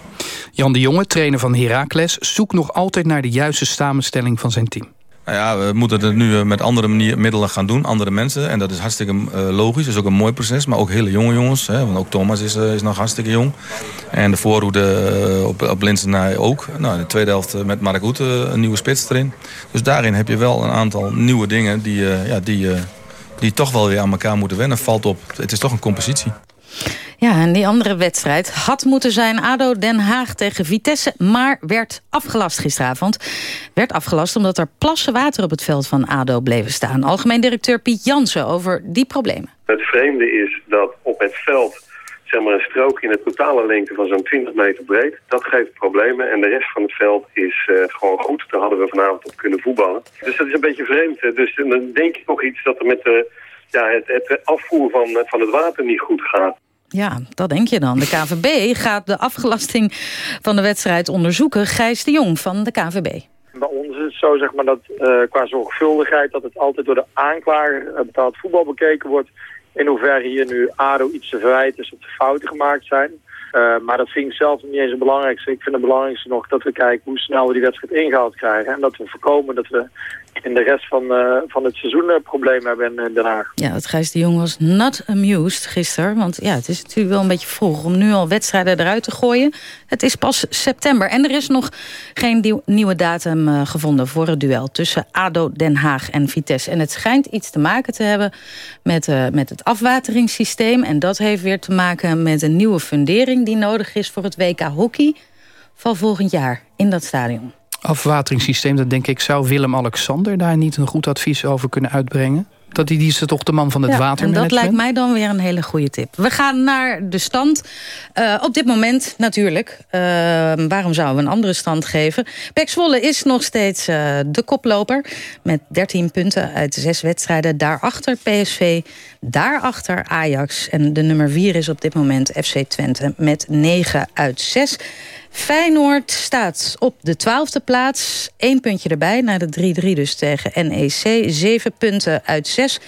Jan de Jonge, trainer van Heracles, zoekt nog altijd naar de juiste samenstelling van zijn team. Nou ja, we moeten het nu eh, met andere manier, middelen gaan doen, andere mensen. En dat is hartstikke uh, logisch, dat is ook een mooi proces. Maar ook hele jonge jongens, hè, want ook Thomas is, uh, is nog hartstikke jong. En de voorhoede uh, op, op Linsenay ook. Nou, de tweede helft met Mark Hoete een nieuwe spits erin. Dus daarin heb je wel een aantal nieuwe dingen die, ja, die, die toch wel weer aan elkaar moeten wennen. Valt op, het is toch een compositie. Ja, en die andere wedstrijd had moeten zijn ADO Den Haag tegen Vitesse... maar werd afgelast gisteravond. Werd afgelast omdat er plassen water op het veld van ADO bleven staan. Algemeen directeur Piet Jansen over die problemen. Het vreemde is dat op het veld zeg maar een strook in de totale lengte van zo'n 20 meter breed. Dat geeft problemen en de rest van het veld is uh, gewoon goed. Daar hadden we vanavond op kunnen voetballen. Dus dat is een beetje vreemd. Dus dan denk ik nog iets dat er met de, ja, het, het afvoer van, van het water niet goed gaat. Ja, dat denk je dan. De KVB gaat de afgelasting van de wedstrijd onderzoeken. Gijs de Jong van de KVB. Bij ons is het zo zeg maar, dat uh, qua zorgvuldigheid... dat het altijd door de aanklager betaald voetbal bekeken wordt... in hoeverre hier nu ADO iets te verwijten is of de fouten gemaakt zijn. Uh, maar dat vind ik zelf niet eens het belangrijkste. Ik vind het belangrijkste nog dat we kijken hoe snel we die wedstrijd ingehaald krijgen. En dat we voorkomen dat we in de rest van, uh, van het seizoen een probleem hebben in Den Haag. Ja, het Gijs de Jong was not amused gisteren. Want ja, het is natuurlijk wel een beetje vroeg om nu al wedstrijden eruit te gooien. Het is pas september en er is nog geen nieuwe datum gevonden... voor het duel tussen ADO, Den Haag en Vitesse. En het schijnt iets te maken te hebben met, met het afwateringssysteem. En dat heeft weer te maken met een nieuwe fundering... die nodig is voor het WK Hockey van volgend jaar in dat stadion afwateringssysteem... dat denk ik, zou Willem-Alexander daar niet een goed advies over kunnen uitbrengen? Dat die, die is toch de man van het ja, watermanagement? dat lijkt mij dan weer een hele goede tip. We gaan naar de stand. Uh, op dit moment natuurlijk. Uh, waarom zouden we een andere stand geven? Pek Zwolle is nog steeds uh, de koploper. Met 13 punten uit 6 wedstrijden. Daarachter PSV. Daarachter Ajax. En de nummer 4 is op dit moment FC Twente. Met 9 uit 6. Feyenoord staat op de twaalfde plaats. Eén puntje erbij naar de 3-3 dus tegen NEC. Zeven punten uit zes.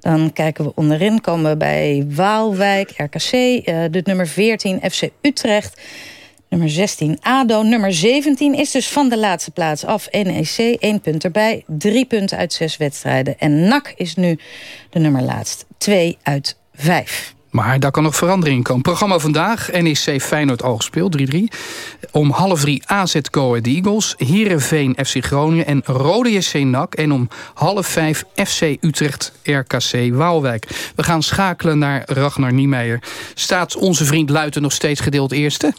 Dan kijken we onderin, komen we bij Waalwijk, RKC. Uh, de nummer 14 FC Utrecht. Nummer 16 ADO. Nummer 17 is dus van de laatste plaats af. NEC, één punt erbij. Drie punten uit zes wedstrijden. En NAC is nu de nummer laatst. Twee uit vijf. Maar daar kan nog verandering komen. Programma vandaag, NEC Feyenoord al gespeeld, 3-3. Om half drie AZ Go Ahead Eagles, Heerenveen FC Groningen en Rode JC NAC. En om half vijf FC Utrecht RKC Waalwijk. We gaan schakelen naar Ragnar Niemeyer. Staat onze vriend Luiten nog steeds gedeeld eerste?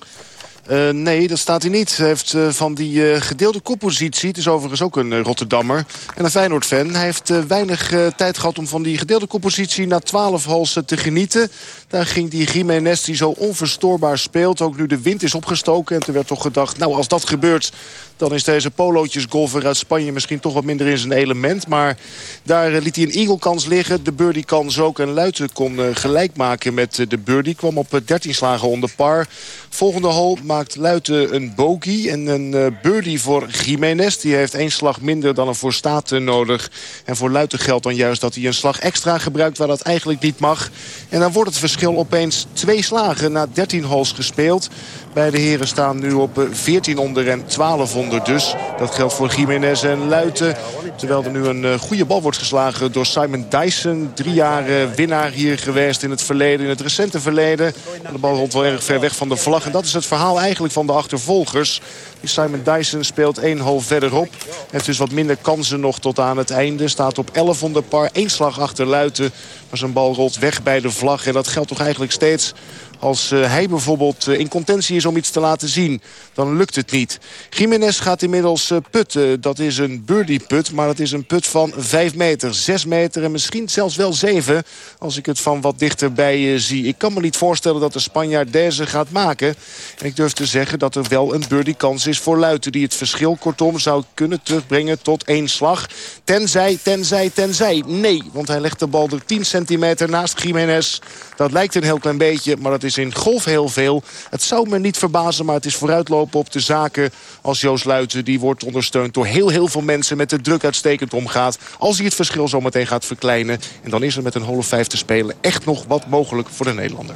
Uh, nee, dat staat hij niet. Hij heeft uh, van die uh, gedeelde koppositie... het is overigens ook een Rotterdammer en een Feyenoord-fan... hij heeft weinig tijd gehad om van die gedeelde koppositie... na twaalf halsen te genieten. Daar ging die Jiménez die zo onverstoorbaar speelt. Ook nu de wind is opgestoken. En toen werd toch gedacht, nou als dat gebeurt... dan is deze polootjesgolfer uit Spanje misschien toch wat minder in zijn element. Maar daar liet hij een eagle-kans liggen. De birdie kans ook. En Luiten kon gelijk maken met de birdie. Kwam op 13 slagen onder par. Volgende hole maakt Luiten een bogey en een birdie voor Jiménez. Die heeft één slag minder dan een voor nodig. En voor Luiten geldt dan juist dat hij een slag extra gebruikt... waar dat eigenlijk niet mag. En dan wordt het verschil opeens twee slagen na 13 holes gespeeld. Beide heren staan nu op 14 onder en 12 onder dus. Dat geldt voor Jiménez en Luiten. Terwijl er nu een goede bal wordt geslagen door Simon Dyson. Drie jaar winnaar hier geweest in het verleden, in het recente verleden. De bal rond wel erg ver weg van de vlag. En dat is het verhaal eigenlijk van de achtervolgers. Simon Dyson speelt één hole verderop. Heeft dus wat minder kansen nog tot aan het einde. Staat op 11 onder par. één slag achter Luiten. Maar zijn bal rolt weg bij de vlag. En dat geldt toch eigenlijk steeds als uh, hij bijvoorbeeld uh, in contentie is om iets te laten zien, dan lukt het niet. Jiménez gaat inmiddels uh, putten. Dat is een birdie put, maar het is een put van 5 meter, 6 meter en misschien zelfs wel 7. Als ik het van wat dichterbij zie. Ik kan me niet voorstellen dat de Spanjaard deze gaat maken. En ik durf te zeggen dat er wel een birdie kans is voor Luiten. Die het verschil kortom zou kunnen terugbrengen tot één slag. Tenzij, tenzij, tenzij. Nee, want hij legt de bal er 10 centimeter naast Jiménez. Dat lijkt een heel klein beetje, maar dat is in golf heel veel. Het zou me niet verbazen, maar het is vooruitlopen op de zaken als Joost Luiten. Die wordt ondersteund door heel, heel veel mensen met de druk uitstekend omgaat. Als hij het verschil zometeen gaat verkleinen. En dan is er met een hole 5 te spelen echt nog wat mogelijk voor de Nederlander.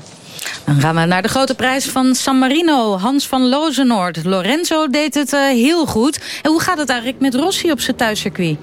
Dan gaan we naar de grote prijs van San Marino. Hans van Lozenoord. Lorenzo deed het uh, heel goed. En hoe gaat het eigenlijk met Rossi op zijn thuiscircuit?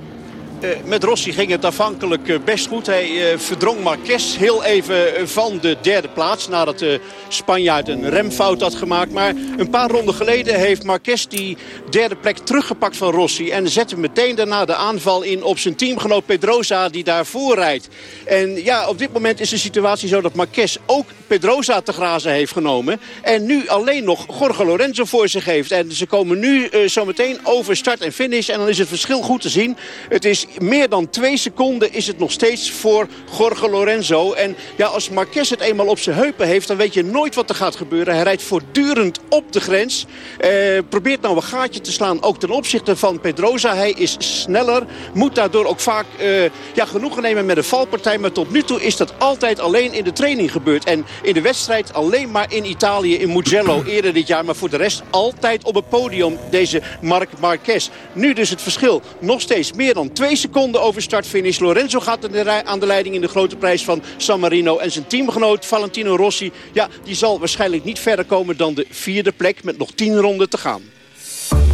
Uh, met Rossi ging het afhankelijk uh, best goed. Hij uh, verdrong Marquez heel even van de derde plaats. Nadat de Spanjaard een remfout had gemaakt. Maar een paar ronden geleden heeft Marquez die derde plek teruggepakt van Rossi. En zette meteen daarna de aanval in op zijn teamgenoot Pedrosa die daarvoor rijdt. En ja, op dit moment is de situatie zo dat Marquez ook Pedrosa te grazen heeft genomen. En nu alleen nog Jorge Lorenzo voor zich heeft. En ze komen nu uh, zometeen over start en finish. En dan is het verschil goed te zien. Het is meer dan twee seconden is het nog steeds voor Jorge Lorenzo. En ja, als Marquez het eenmaal op zijn heupen heeft... dan weet je nooit wat er gaat gebeuren. Hij rijdt voortdurend op de grens. Uh, probeert nou een gaatje te slaan, ook ten opzichte van Pedrosa. Hij is sneller, moet daardoor ook vaak uh, ja, genoegen nemen met een valpartij. Maar tot nu toe is dat altijd alleen in de training gebeurd. En in de wedstrijd alleen maar in Italië, in Mugello eerder dit jaar. Maar voor de rest altijd op het podium, deze Marc Marquez. Nu dus het verschil. Nog steeds meer dan twee seconden over start-finish. Lorenzo gaat aan de leiding in de grote prijs van San Marino. En zijn teamgenoot Valentino Rossi, ja, die zal waarschijnlijk niet verder komen dan de vierde plek. Met nog tien ronden te gaan.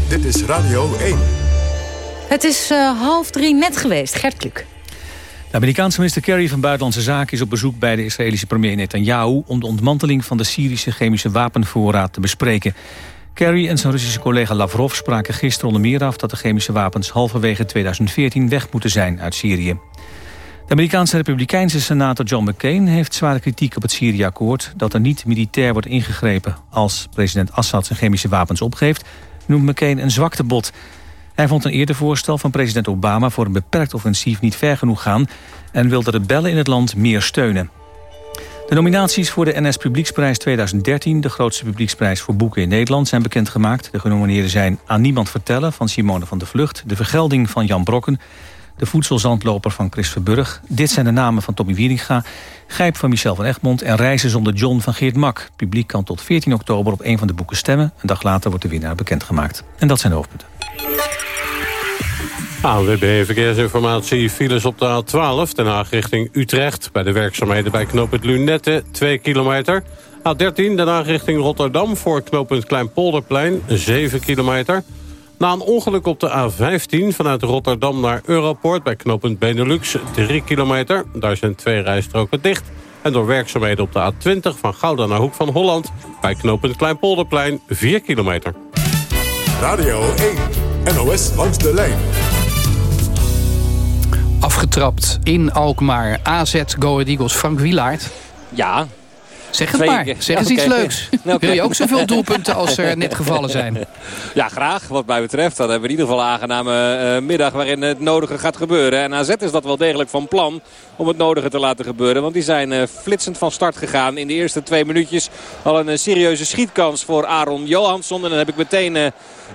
Dit is Radio 1. Het is uh, half drie net geweest. Gert Kluk. De Amerikaanse minister Kerry van Buitenlandse Zaken is op bezoek bij de Israëlische premier Netanyahu om de ontmanteling van de Syrische chemische wapenvoorraad te bespreken. Kerry en zijn Russische collega Lavrov spraken gisteren onder meer af dat de chemische wapens halverwege 2014 weg moeten zijn uit Syrië. De Amerikaanse republikeinse senator John McCain heeft zware kritiek op het Syrië-akkoord dat er niet militair wordt ingegrepen. Als president Assad zijn chemische wapens opgeeft, noemt McCain een zwaktebod. Hij vond een eerder voorstel van president Obama voor een beperkt offensief niet ver genoeg gaan en wil de rebellen in het land meer steunen. De nominaties voor de NS Publieksprijs 2013, de grootste publieksprijs voor boeken in Nederland, zijn bekendgemaakt. De genomineerden zijn Aan Niemand Vertellen van Simone van der Vlucht, De Vergelding van Jan Brokken, De Voedselzandloper van Chris Verburg. Dit zijn de namen van Tommy Wieringa, Gijp van Michel van Egmond en Reizen zonder John van Geert Mak. Publiek kan tot 14 oktober op een van de boeken stemmen. Een dag later wordt de winnaar bekendgemaakt. En dat zijn de hoofdpunten. ANWB Verkeersinformatie. Files op de A12, Den Haag richting Utrecht. Bij de werkzaamheden bij knooppunt Lunette, 2 kilometer. A13, Den Haag richting Rotterdam voor knooppunt Kleinpolderplein, 7 kilometer. Na een ongeluk op de A15 vanuit Rotterdam naar Europort... bij knooppunt Benelux, 3 kilometer. Daar zijn twee rijstroken dicht. En door werkzaamheden op de A20 van Gouda naar Hoek van Holland... bij knooppunt Kleinpolderplein, 4 kilometer. Radio 1, NOS langs de lijn. Afgetrapt in Alkmaar. AZ Go Eagles. Frank Wielaert. Ja, Zeg het maar. Zeg eens iets leuks. Nou, Wil je ook zoveel doelpunten als er net gevallen zijn? Ja, graag. Wat mij betreft. Dan hebben we in ieder geval een aangename uh, middag waarin het nodige gaat gebeuren. En AZ is dat wel degelijk van plan om het nodige te laten gebeuren. Want die zijn uh, flitsend van start gegaan. In de eerste twee minuutjes al een uh, serieuze schietkans voor Aaron Johansson. En dan heb ik meteen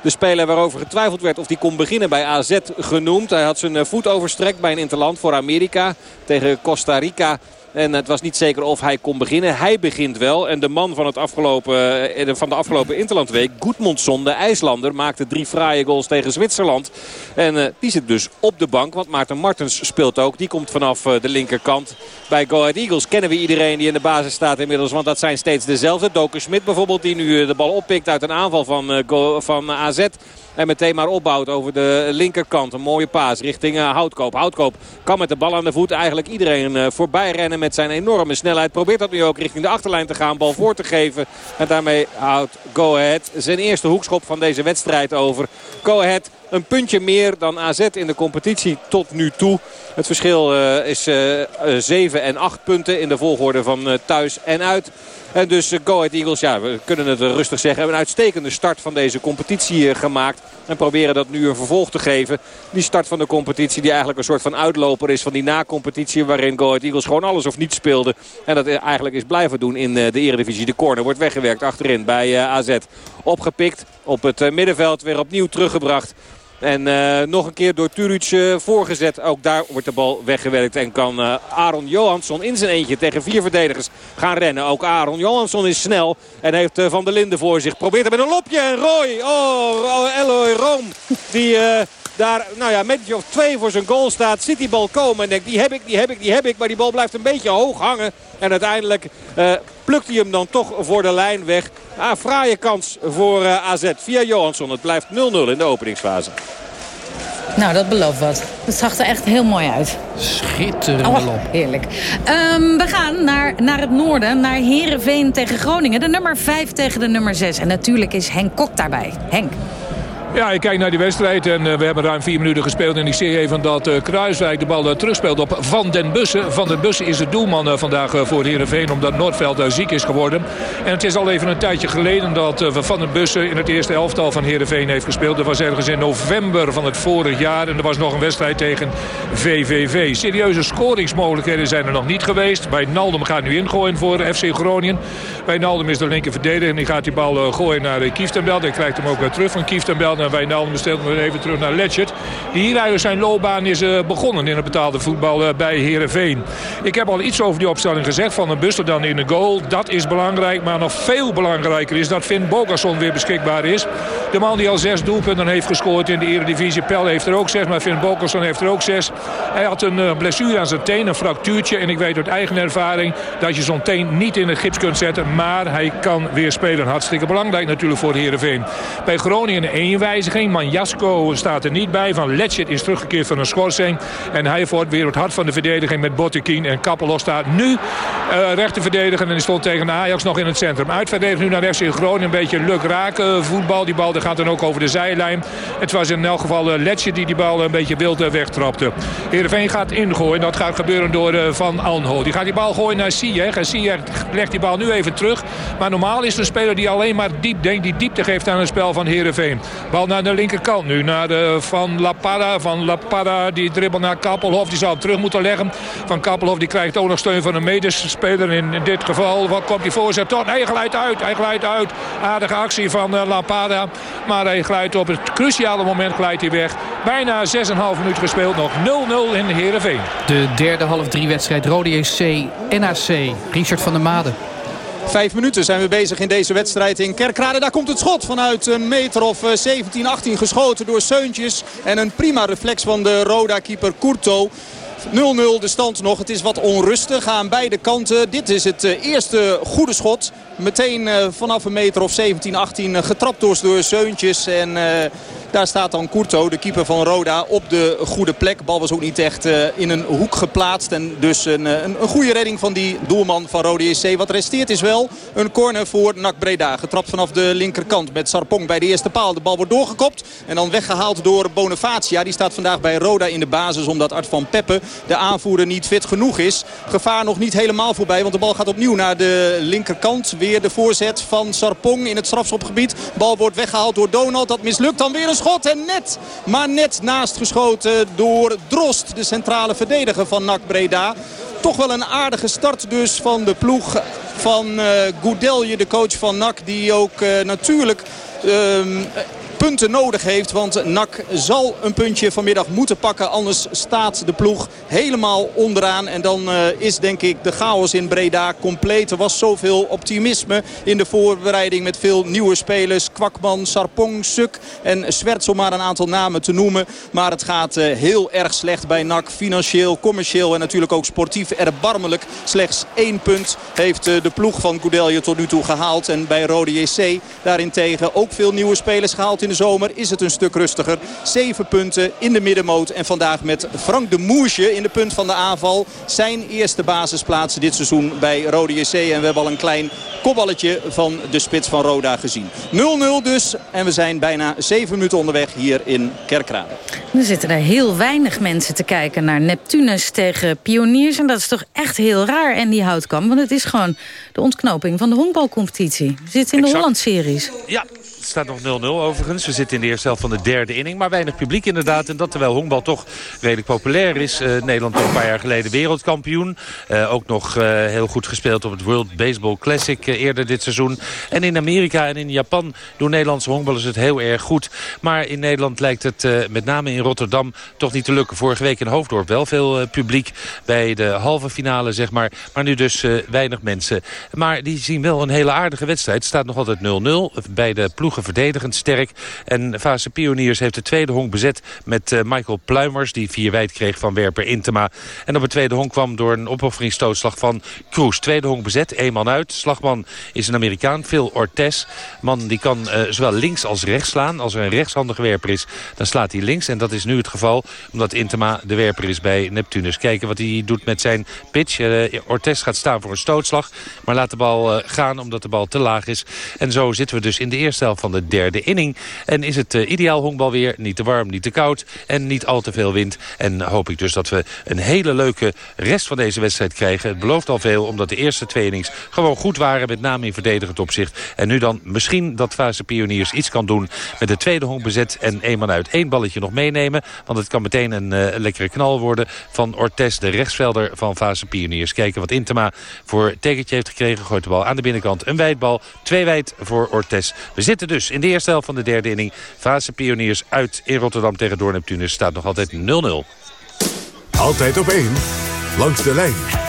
de speler waarover getwijfeld werd of die kon beginnen bij AZ genoemd. Hij had zijn voet overstrekt bij een interland voor Amerika tegen Costa Rica. En het was niet zeker of hij kon beginnen. Hij begint wel. En de man van, het afgelopen, eh, van de afgelopen Interlandweek, Goedmondsson, de IJslander, maakte drie fraaie goals tegen Zwitserland. En uh, die zit dus op de bank. Want Maarten Martens speelt ook. Die komt vanaf uh, de linkerkant. Bij Go Ahead Eagles kennen we iedereen die in de basis staat inmiddels. Want dat zijn steeds dezelfde. Doken Smit bijvoorbeeld die nu de bal oppikt uit een aanval van, van AZ. En meteen maar opbouwt over de linkerkant. Een mooie paas richting Houtkoop. Houtkoop kan met de bal aan de voet eigenlijk iedereen voorbij rennen met zijn enorme snelheid. Probeert dat nu ook richting de achterlijn te gaan. Bal voor te geven. En daarmee houdt Go Ahead zijn eerste hoekschop van deze wedstrijd over. Go Ahead een puntje meer dan AZ in de competitie tot nu toe. Het verschil uh, is uh, 7 en 8 punten in de volgorde van thuis en uit. En dus Go Ahead Eagles, ja, we kunnen het rustig zeggen, hebben een uitstekende start van deze competitie gemaakt. En proberen dat nu een vervolg te geven. Die start van de competitie die eigenlijk een soort van uitloper is van die na-competitie. Waarin Go Ahead Eagles gewoon alles of niets speelde. En dat eigenlijk is blijven doen in de eredivisie. De corner wordt weggewerkt achterin bij AZ. Opgepikt op het middenveld, weer opnieuw teruggebracht. En uh, nog een keer door Turic uh, voorgezet. Ook daar wordt de bal weggewerkt. En kan uh, Aaron Johansson in zijn eentje tegen vier verdedigers gaan rennen. Ook Aaron Johansson is snel. En heeft Van der Linden voor zich. Probeert er met een lopje. En Roy. Oh, oh Eloy Room. Die daar nou ja, met of twee voor zijn goal staat. Ziet die bal komen en denkt die heb ik, die heb ik, die heb ik. Maar die bal blijft een beetje hoog hangen. En uiteindelijk plukt hij hem dan toch voor de lijn weg. Ah, fraaie kans voor uh, AZ via Johansson. Het blijft 0-0 in de openingsfase. Nou, dat belooft wat. Het zag er echt heel mooi uit. Schitterend Oh, heerlijk. Ehm, we gaan naar, naar het noorden, naar Herenveen tegen Groningen. De nummer 5 tegen de nummer 6. En natuurlijk is Henk Kok daarbij. Henk. Ja, ik kijk naar die wedstrijd en eh, we hebben ruim vier minuten gespeeld. En ik zie even dat eh, Kruiswijk de bal uh, terugspeelt op Van den Bussen. Van den Bussen is de doelman vandaag voor Heerenveen omdat Noordveld ziek is geworden. En het is al even een tijdje geleden dat Van den Bussen in het eerste elftal van Heerenveen heeft gespeeld. Dat was ergens in november van het vorig jaar. En er was nog een wedstrijd tegen VVV. Serieuze scoringsmogelijkheden zijn er nog niet geweest. Bij Naldum gaat nu ingooien voor FC Groningen. Bij Naldum is de linker verdediger en die gaat die bal gooien naar Kieftenbelt. Hij krijgt hem ook terug van Kieftenbelt. En Wijnaldum stelt hem even terug naar Letchert. Die hier eigenlijk zijn loopbaan is uh, begonnen in het betaalde voetbal uh, bij Heerenveen. Ik heb al iets over die opstelling gezegd van een Buster dan in de goal. Dat is belangrijk, maar nog veel belangrijker is dat Finn Bogason weer beschikbaar is. De man die al zes doelpunten heeft gescoord in de Eredivisie. Pel heeft er ook zes, maar Finn Bogason heeft er ook zes. Hij had een blessure aan zijn teen, een fractuurtje. En ik weet uit eigen ervaring dat je zo'n teen niet in de gips kunt zetten. Maar hij kan weer spelen. Hartstikke belangrijk natuurlijk voor Heerenveen. Bij Groningen één wijziging. Manjasko staat er niet bij. Van Letchit is teruggekeerd van een schorsing. En hij wordt weer het hart van de verdediging met Bottekin. En Kappelos staat nu uh, rechter verdedigen. En die stond tegen Ajax nog in het centrum. Uitverdedigen nu naar FC Groningen. Een beetje luk raken voetbal. Die bal gaat dan ook over de zijlijn. Het was in elk geval uh, Letchit die die bal een beetje wild uh, wegtrapte. Heerenveen gaat ingooien. Dat gaat gebeuren door Van Anho. Die gaat die bal gooien naar Sierg. En legt die bal nu even terug. Maar normaal is een speler die alleen maar diep denkt. Die diepte geeft aan het spel van Heerenveen. Naar de linkerkant nu. Naar de Van La Parra. Van La Parra die dribbelt naar Kappelhof. Die zal hem terug moeten leggen. Van Kappelhof die krijgt ook nog steun van een medespeler. In, in dit geval wat komt die voorzet tot. Hij glijdt uit. Hij glijdt uit. Aardige actie van uh, La Parra. Maar hij glijdt op het cruciale moment glijdt hij weg. Bijna 6,5 minuten gespeeld. Nog 0-0 in Heerenveen. De derde half drie wedstrijd Rode SC NAC. Richard van der Made. Vijf minuten zijn we bezig in deze wedstrijd in Kerkrade. Daar komt het schot vanuit een meter of 17, 18 geschoten door Seuntjes. En een prima reflex van de Roda-keeper Courto. 0-0 de stand nog. Het is wat onrustig aan beide kanten. Dit is het eerste goede schot. Meteen vanaf een meter of 17, 18 getrapt door, door Seuntjes. En... Uh, daar staat dan Courto, de keeper van Roda, op de goede plek. Bal was ook niet echt in een hoek geplaatst. En dus een, een, een, goede redding van die doelman van Rode SC. Wat resteert is wel een corner voor NAC Breda. Getrapt vanaf de linkerkant met Sarpong bij de eerste paal. De bal wordt doorgekopt en dan weggehaald door Bonifacia. Die staat vandaag bij Roda in de basis omdat Art van Peppe, de aanvoerder, niet fit genoeg is. Gevaar nog niet helemaal voorbij, want de bal gaat opnieuw naar de linkerkant. De voorzet van Sarpong in het strafschopgebied. Bal wordt weggehaald door Donald. Dat mislukt dan weer een schot en net, maar net naast geschoten door Drost, de centrale verdediger van NAC Breda. Toch wel een aardige start dus van de ploeg van uh, Goudelje, de coach van NAC. Die ook uh, natuurlijk... Uh, punten nodig heeft. Want NAC zal een puntje vanmiddag moeten pakken. Anders staat de ploeg helemaal onderaan. En dan uh, is denk ik de chaos in Breda compleet. Er was zoveel optimisme in de voorbereiding met veel nieuwe spelers. Kwakman, Sarpong, Suk en Swerts om maar een aantal namen te noemen. Maar het gaat uh, heel erg slecht bij NAC. Financieel, commercieel en natuurlijk ook sportief erbarmelijk. Slechts één punt heeft uh, de ploeg van Goudelje tot nu toe gehaald. En bij Rode JC daarentegen ook veel nieuwe spelers gehaald in de zomer is het een stuk rustiger. Zeven punten in de middenmoot. En vandaag met Frank de Moersje in de punt van de aanval. Zijn eerste basisplaats dit seizoen bij Rode JC. En we hebben al een klein kopballetje van de spits van Roda gezien. 0-0 dus. En we zijn bijna zeven minuten onderweg hier in Kerkrade. Er zitten er heel weinig mensen te kijken naar Neptunus tegen Pioniers. En dat is toch echt heel raar, en die houtkamp. Want het is gewoon de ontknoping van de honkbalcompetitie. We zitten in de Holland-series. Ja, staat nog 0-0 overigens. We zitten in de eerste helft van de derde inning. Maar weinig publiek inderdaad. En dat terwijl honkbal toch redelijk populair is. Uh, Nederland een paar jaar geleden wereldkampioen. Uh, ook nog uh, heel goed gespeeld op het World Baseball Classic eerder dit seizoen. En in Amerika en in Japan doen Nederlandse honkballers het heel erg goed. Maar in Nederland lijkt het met name in Rotterdam toch niet te lukken. Vorige week in Hoofddorp wel veel publiek bij de halve finale zeg maar. Maar nu dus weinig mensen. Maar die zien wel een hele aardige wedstrijd. Het staat nog altijd 0-0 bij de ploegen verdedigend sterk. En Fase Pioniers heeft de tweede honk bezet met Michael Pluimers... die vier wijd kreeg van werper Intema. En op het tweede honk kwam door een opofferingsstootslag van Kroes. Tweede honk bezet, één man uit. Slagman is een Amerikaan, Phil Ortez. Man die kan zowel links als rechts slaan. Als er een rechtshandige werper is, dan slaat hij links. En dat is nu het geval, omdat Intema de werper is bij Neptunus. Kijken wat hij doet met zijn pitch. Uh, Ortez gaat staan voor een stootslag. Maar laat de bal gaan omdat de bal te laag is. En zo zitten we dus in de eerste helft van de derde inning. En is het uh, ideaal honkbal weer. Niet te warm, niet te koud. En niet al te veel wind. En hoop ik dus dat we een hele leuke rest van deze wedstrijd krijgen. Het belooft al veel omdat de eerste twee innings gewoon goed waren. Met name in verdedigend opzicht. En nu dan misschien dat fase pioniers iets kan doen. Met de tweede honk bezet en één man uit. Eén balletje nog meenemen. Want het kan meteen een uh, lekkere knal worden van Ortez, de rechtsvelder van Fase Pioniers. Kijken wat Intema voor tekentje heeft gekregen. Gooit de bal aan de binnenkant. Een wijdbal. Twee wijd voor Ortez. We zitten dus in de eerste helft van de derde inning. Fase Pioniers uit in Rotterdam tegen Door Neptunus. Staat nog altijd 0-0. Altijd op één. Langs de lijn.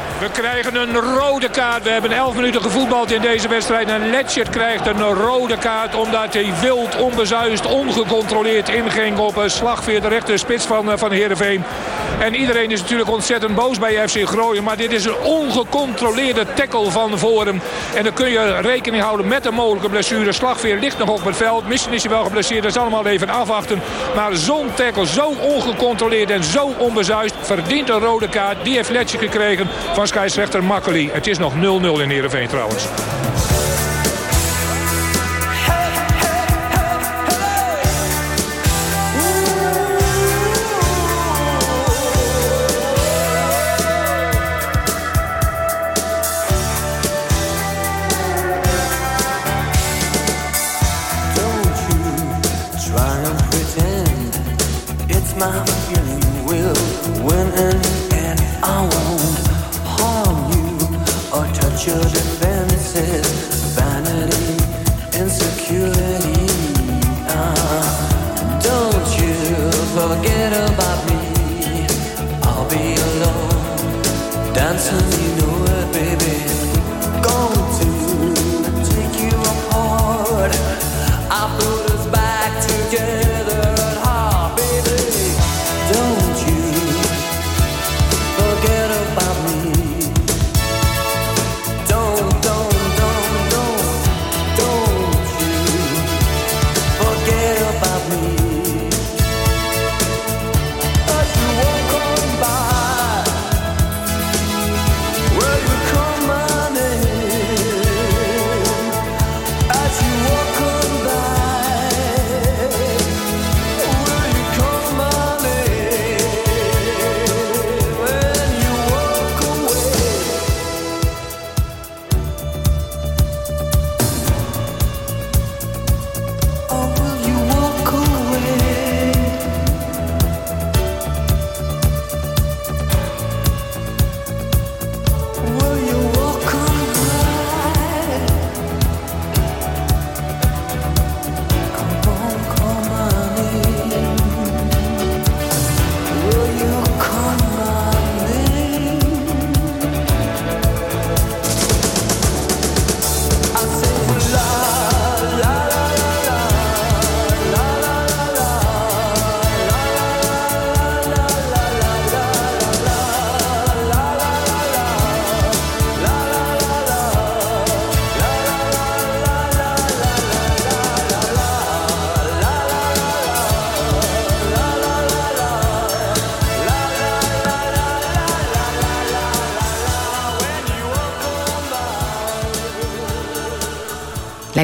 We krijgen een rode kaart. We hebben 11 minuten gevoetbald in deze wedstrijd. En Letchert krijgt een rode kaart omdat hij wild, onbezuist, ongecontroleerd inging op een slagveer. De rechter spits van, van Heerenveen. En iedereen is natuurlijk ontzettend boos bij FC Groningen. Maar dit is een ongecontroleerde tackle van voren. En dan kun je rekening houden met een mogelijke blessure. Slagveer ligt nog op het veld. Misschien is hij wel geblesseerd. Dat is allemaal even afwachten. Maar zo'n tackle, zo ongecontroleerd en zo onbezuist... verdient een rode kaart. Die heeft Letchert gekregen van scheidsrechter Makkeli. Het is nog 0-0 in Heerenveen trouwens.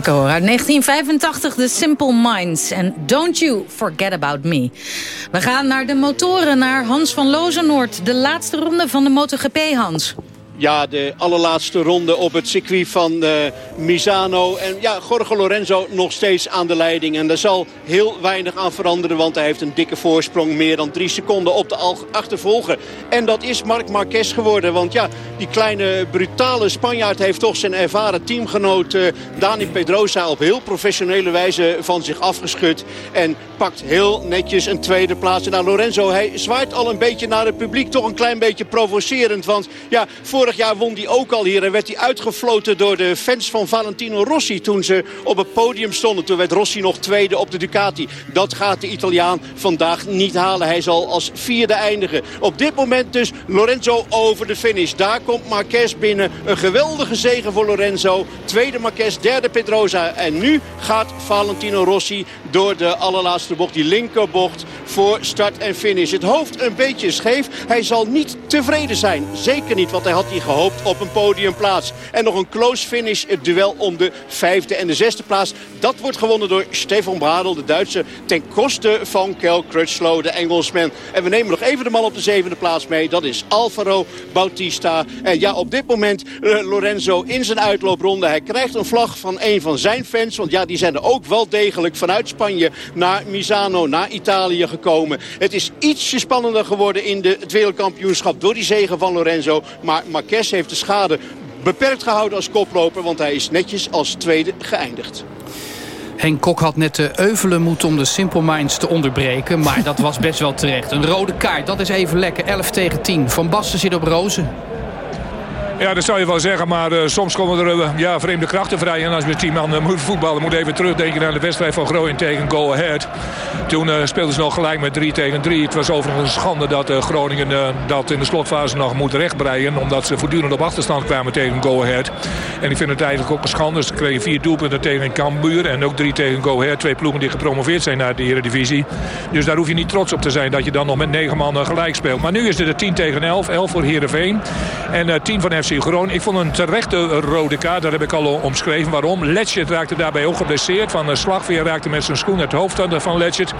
Lekker hoor. Uit 1985 The Simple Minds en Don't You Forget About Me. We gaan naar de motoren, naar Hans van Lozenoord. De laatste ronde van de MotoGP, Hans. Ja, de allerlaatste ronde op het circuit van uh, Misano. En ja, Jorge Lorenzo nog steeds aan de leiding. En daar zal heel weinig aan veranderen. Want hij heeft een dikke voorsprong. Meer dan drie seconden op de achtervolger. En dat is Marc Marquez geworden. Want ja, die kleine brutale Spanjaard heeft toch zijn ervaren teamgenoot uh, Dani Pedrosa op heel professionele wijze van zich afgeschud. En pakt heel netjes een tweede plaats. En nou, Lorenzo, hij zwaait al een beetje naar het publiek. Toch een klein beetje provocerend. Want ja, Vorig jaar won hij ook al hier en werd hij uitgefloten door de fans van Valentino Rossi. Toen ze op het podium stonden. Toen werd Rossi nog tweede op de Ducati. Dat gaat de Italiaan vandaag niet halen. Hij zal als vierde eindigen. Op dit moment dus Lorenzo over de finish. Daar komt Marquez binnen. Een geweldige zegen voor Lorenzo. Tweede Marquez, derde Pedrosa. En nu gaat Valentino Rossi door de allerlaatste bocht. Die linkerbocht voor start en finish. Het hoofd een beetje scheef. Hij zal niet tevreden zijn. Zeker niet, want hij had hier gehoopt op een podiumplaats. En nog een close finish, om de vijfde en de zesde plaats. Dat wordt gewonnen door Stefan Bradel, de Duitse, ten koste van Kel Crutchlow, de Engelsman. En we nemen nog even de man op de zevende plaats mee. Dat is Alvaro Bautista. En ja, op dit moment uh, Lorenzo in zijn uitloopronde. Hij krijgt een vlag van een van zijn fans. Want ja, die zijn er ook wel degelijk vanuit Spanje naar Misano, naar Italië gekomen. Het is ietsje spannender geworden in de, het wereldkampioenschap door die zegen van Lorenzo. Maar Marquez heeft de schade beperkt gehouden als koploper... want hij is netjes als tweede geëindigd. Henk Kok had net de euvelen moeten om de Simple Minds te onderbreken. Maar dat was best wel terecht. Een rode kaart, dat is even lekker. 11 tegen 10. Van Basten zit op rozen. Ja, dat zou je wel zeggen. Maar uh, soms komen er uh, ja, vreemde krachten vrij. En als je met tien man uh, moet voetballen, moet even terugdenken aan de wedstrijd van Groningen tegen Go Ahead. Toen speelden ze nog gelijk met 3 tegen 3. Het was overigens een schande dat Groningen dat in de slotfase nog moet rechtbreien. Omdat ze voortdurend op achterstand kwamen tegen Go Ahead. En ik vind het eigenlijk ook een schande. Ze kregen vier doelpunten tegen Cambuur. En ook drie tegen Go Ahead. Twee ploegen die gepromoveerd zijn naar de Eredivisie. Dus daar hoef je niet trots op te zijn dat je dan nog met negen man gelijk speelt. Maar nu is het 10 tegen 11. 11 voor Heerenveen. En 10 van FC FC Ik vond een terechte rode kaart. Daar heb ik al omschreven waarom. Letchert raakte daarbij ook geblesseerd. Van de Slagveer raakte met zijn schoen het hoofd van Letchert.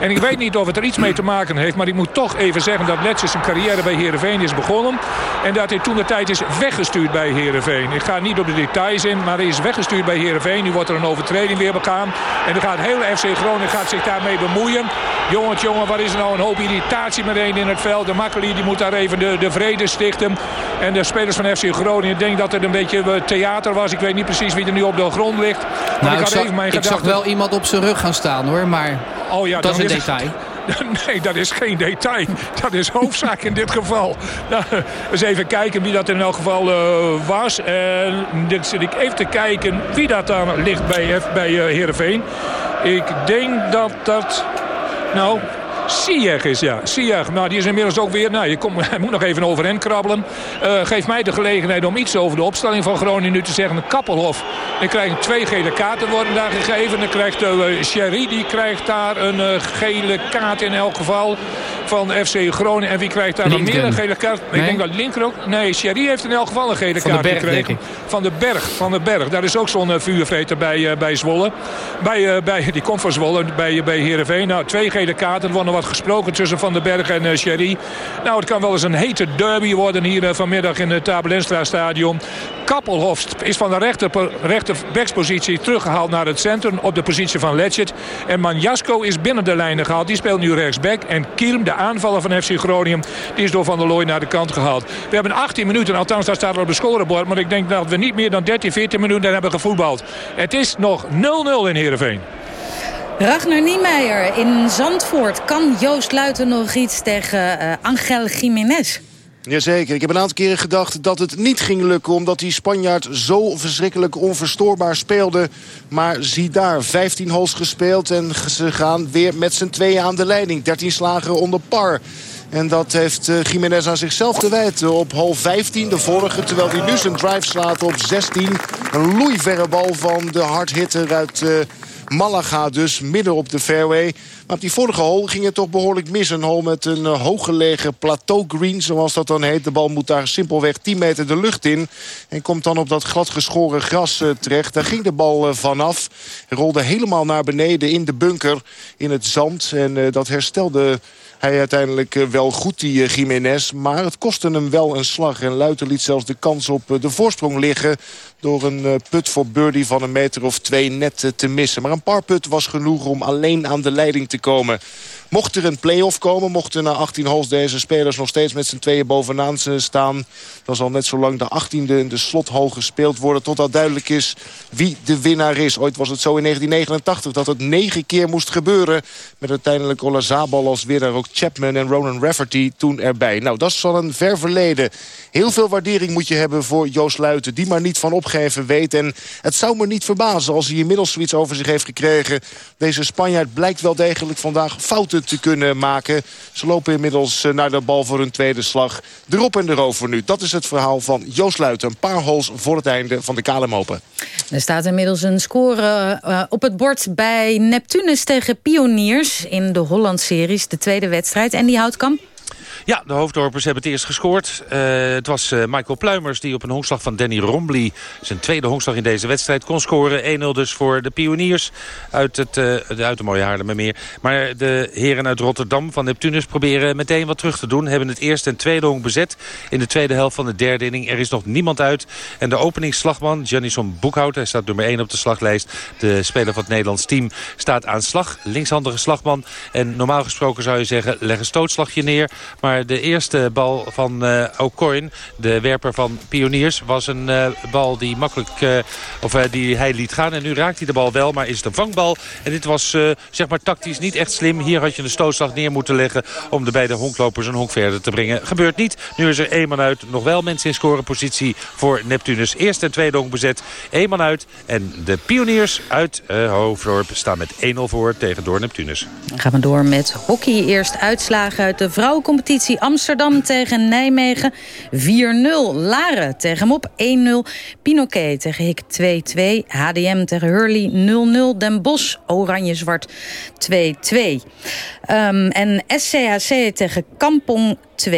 En ik weet niet of het er iets mee te maken heeft. Maar ik moet toch even zeggen dat Letchert zijn carrière bij Heerenveen is begonnen. En dat hij toen de tijd is weggestuurd bij Heerenveen. Ik ga niet op de details in. Maar hij is weggestuurd bij Heerenveen. Nu wordt er een overtreding weer begaan. En dan gaat heel FC Groningen gaat zich daarmee bemoeien. Jongens, jongen, wat is er nou een hoop irritatie meteen in het veld. De Makkeli die moet daar even de, de vrede stichten. En de spelers van FC Groningen. Ik denk dat het een beetje eh, theater was. Ik weet niet precies wie er nu op de grond ligt. Nou, ik, ik, zag, even mijn ik zag wel iemand op zijn rug gaan staan hoor. Maar oh, ja, dat is een detail. Nee, dat is geen detail. Dat is hoofdzaak in dit geval. Nou, eens even kijken wie dat in elk geval uh, was. En dit zit ik even te kijken wie dat dan ligt bij, bij uh, Heerenveen. Ik denk dat dat... Nou, Sieg is, ja. Sieg, nou, die is inmiddels ook weer... Nou, je komt, hij moet nog even overheen krabbelen. Uh, geeft mij de gelegenheid om iets over de opstelling van Groningen nu te zeggen. Een Kappelhof. Dan krijgen twee gele kaarten worden daar gegeven. Dan krijgt uh, Sherry, die krijgt daar een uh, gele kaart in elk geval van FC Groningen. En wie krijgt daar nog meer een gele kaart? Nee? Ik denk dat Linker ook... Nee, Sherry heeft in elk geval een gele kaart berg, gekregen. Van de Berg. Van de Berg. Daar is ook zo'n vuurvreter bij, bij Zwolle. Bij, bij, die komt van Zwolle bij, bij Heerenveen. Nou, twee gele kaarten. Er wat gesproken tussen Van den Berg en uh, Sherry. Nou, het kan wel eens een hete derby worden hier uh, vanmiddag in het Tabelenstra stadion. Kappelhof is van de rechter, rechterbackspositie teruggehaald naar het centrum op de positie van Letchert. En Manjasko is binnen de lijnen gehaald. Die speelt nu rechtsback. En Kielm, de aanvaller van FC Groningen, die is door Van der Looy naar de kant gehaald. We hebben 18 minuten, althans daar staat er op het scorebord. Maar ik denk dat we niet meer dan 13, 14 minuten hebben gevoetbald. Het is nog 0-0 in Heerenveen. Ragnar Niemeyer in Zandvoort. Kan Joost Luiten nog iets tegen uh, Angel Jiménez? Jazeker. Ik heb een aantal keren gedacht dat het niet ging lukken... omdat die Spanjaard zo verschrikkelijk onverstoorbaar speelde. Maar zie daar, 15 holes gespeeld en ze gaan weer met z'n tweeën aan de leiding. 13 slagen onder par. En dat heeft uh, Jiménez aan zichzelf te wijten op hole 15, de vorige. Terwijl hij nu zijn drive slaat op 16. Een loeiverre bal van de hardhitter uit... Uh, Malaga dus, midden op de fairway. Maar op die vorige hole ging het toch behoorlijk mis. Een hole met een uh, hooggelegen plateau green, zoals dat dan heet. De bal moet daar simpelweg 10 meter de lucht in. En komt dan op dat gladgeschoren gras uh, terecht. Daar ging de bal uh, vanaf. Rolde helemaal naar beneden in de bunker in het zand. En dat herstelde hij uiteindelijk wel goed, die Jiménez. Maar het kostte hem wel een slag. En Luiten liet zelfs de kans op de voorsprong liggen... door een put voor birdie van een meter of twee net te missen. Maar een paar put was genoeg om alleen aan de leiding te komen. Mocht er een play-off komen, mochten na 18 holes deze spelers nog steeds met z'n tweeën bovenaan staan. Dan zal net zo lang de 18e in de slothal gespeeld worden totdat duidelijk is wie de winnaar is. Ooit was het zo in 1989 dat het negen keer moest gebeuren. Met uiteindelijk Ola Zabal als winnaar, ook Chapman en Ronan Rafferty toen erbij. Nou, dat is al een ver verleden. Heel veel waardering moet je hebben voor Joost Luiten, die maar niet van weet. En het zou me niet verbazen als hij inmiddels zoiets over zich heeft gekregen. Deze Spanjaard blijkt wel degelijk vandaag fouten te kunnen maken. Ze lopen inmiddels eh, naar de bal voor hun tweede slag. Erop en erover nu. Dat is het verhaal van Joost Luiten. Een paar holes voor het einde van de KLM Open. Er staat inmiddels een score uh, op het bord bij Neptunus tegen Pioniers... in de Holland-series, de tweede wedstrijd. En die Houtkamp? Ja, de hoofddorpers hebben het eerst gescoord. Uh, het was uh, Michael Pluimers die op een honkslag van Danny Rombly... zijn tweede honkslag in deze wedstrijd kon scoren. 1-0 dus voor de pioniers uit het, uh, uit de mooie Haarlemmermeer. Maar de heren uit Rotterdam van Neptunus proberen meteen wat terug te doen. Hebben het eerste en tweede honk bezet in de tweede helft van de derde inning. Er is nog niemand uit. En de openingsslagman, Janison Boekhout, hij staat nummer 1 op de slaglijst. De speler van het Nederlands team staat aan slag. Linkshandige slagman. En normaal gesproken zou je zeggen, leg een stootslagje neer... Maar maar de eerste bal van uh, O'Coin, de werper van Pioniers... was een uh, bal die makkelijk uh, of, die hij liet gaan. En nu raakt hij de bal wel, maar is het een vangbal. En dit was zeg maar tactisch niet echt slim. Hier had je een stootslag neer moeten leggen... om de beide honklopers een honk verder te brengen. Gebeurt niet. Nu is er één man uit. Nog wel mensen in scorepositie voor Neptunus. Eerste en tweede honk bezet. Eén man uit. En de Pioniers uit Hoofddorp staan met 1-0 voor tegen door Neptunus. Dan gaan we door met hockey. Eerst uitslagen uit de vrouwencompetitie Amsterdam tegen Nijmegen 4-0. Laren tegen Mop 1-0. Pinoquet tegen Hik 2-2. HDM tegen Hurley 0-0. Den Bosch oranje-zwart 2-2. Um, en SCHC tegen Kampong 2-1.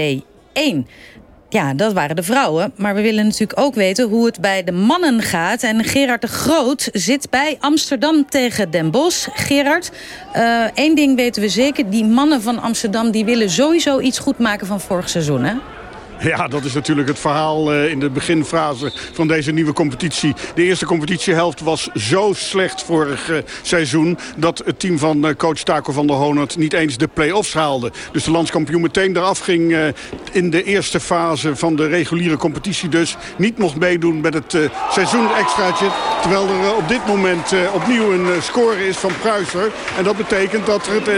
Ja, dat waren de vrouwen. Maar we willen natuurlijk ook weten hoe het bij de mannen gaat. En Gerard de Groot zit bij Amsterdam tegen Den Bosch. Gerard, uh, één ding weten we zeker. Die mannen van Amsterdam die willen sowieso iets goed maken van vorig seizoen, hè? Ja, dat is natuurlijk het verhaal uh, in de beginfase van deze nieuwe competitie. De eerste competitiehelft was zo slecht vorig uh, seizoen... dat het team van uh, coach Taco van der Honert niet eens de play-offs haalde. Dus de landskampioen meteen eraf ging in de eerste fase van de reguliere competitie. Dus niet mocht meedoen met het seizoen extraatje. Terwijl er op dit moment opnieuw een score is van Pruiser. En dat betekent dat het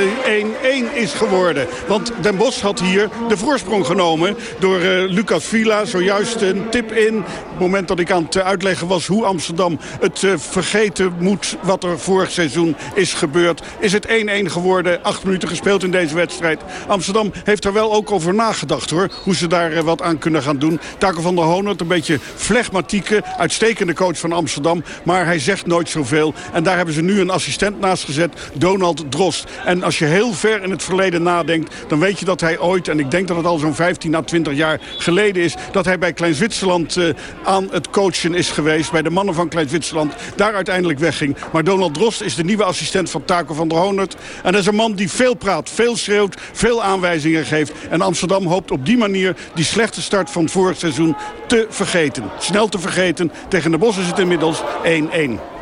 1-1 is geworden. Want Den Bosch had hier de voorsprong genomen door Lucas Villa. Zojuist een tip in. Het moment dat ik aan het uitleggen was hoe Amsterdam het uh, vergeten moet... wat er vorig seizoen is gebeurd. Is het 1-1 geworden. Acht minuten gespeeld in deze wedstrijd. Amsterdam heeft er wel ook over nagedacht hoor. Hoe ze daar wat aan kunnen gaan doen. Taco van der Honert, een beetje flegmatieke, uitstekende coach van Amsterdam. Maar hij zegt nooit zoveel. En daar hebben ze nu een assistent naast gezet. Donald Drost. En als je heel ver in het verleden nadenkt... dan weet je dat hij ooit, en ik denk dat het al zo'n 15 à 20 jaar geleden is... dat hij bij Klein Zwitserland uh, aan het coachen is geweest. Bij de mannen van Klein Zwitserland. Daar uiteindelijk wegging. Maar Donald Drost is de nieuwe assistent van Taco van der Honert. En dat is een man die veel praat, veel schreeuwt, veel aanwijzingen geeft. En Amsterdam hoopt op die manier die slechte start van vorig seizoen te vergeten. Snel te vergeten. Tegen de Bos is het inmiddels 1-1.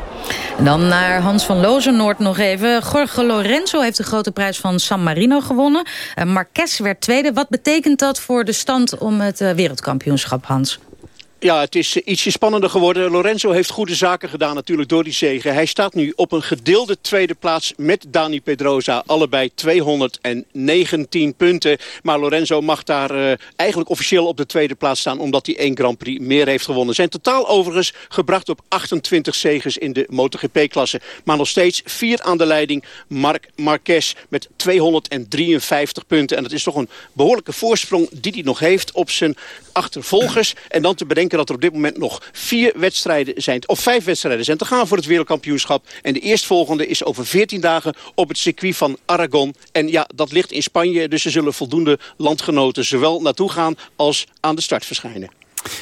Dan naar Hans van Lozenoord nog even. Jorge Lorenzo heeft de grote prijs van San Marino gewonnen. Uh, Marquez werd tweede. Wat betekent dat voor de stand om het uh, wereldkampioenschap, Hans? Ja, het is ietsje spannender geworden. Lorenzo heeft goede zaken gedaan natuurlijk door die zegen. Hij staat nu op een gedeelde tweede plaats met Dani Pedrosa. Allebei 219 punten. Maar Lorenzo mag daar uh, eigenlijk officieel op de tweede plaats staan... omdat hij één Grand Prix meer heeft gewonnen. Zijn totaal overigens gebracht op 28 zegens in de MotoGP-klasse. Maar nog steeds vier aan de leiding. Marc Marquez met 253 punten. En dat is toch een behoorlijke voorsprong die hij nog heeft op zijn achtervolgers. En dan te bedenken dat er op dit moment nog vier wedstrijden zijn, of vijf wedstrijden zijn te gaan voor het wereldkampioenschap. En de eerstvolgende is over 14 dagen op het circuit van Aragon. En ja, dat ligt in Spanje, dus er zullen voldoende landgenoten zowel naartoe gaan als aan de start verschijnen.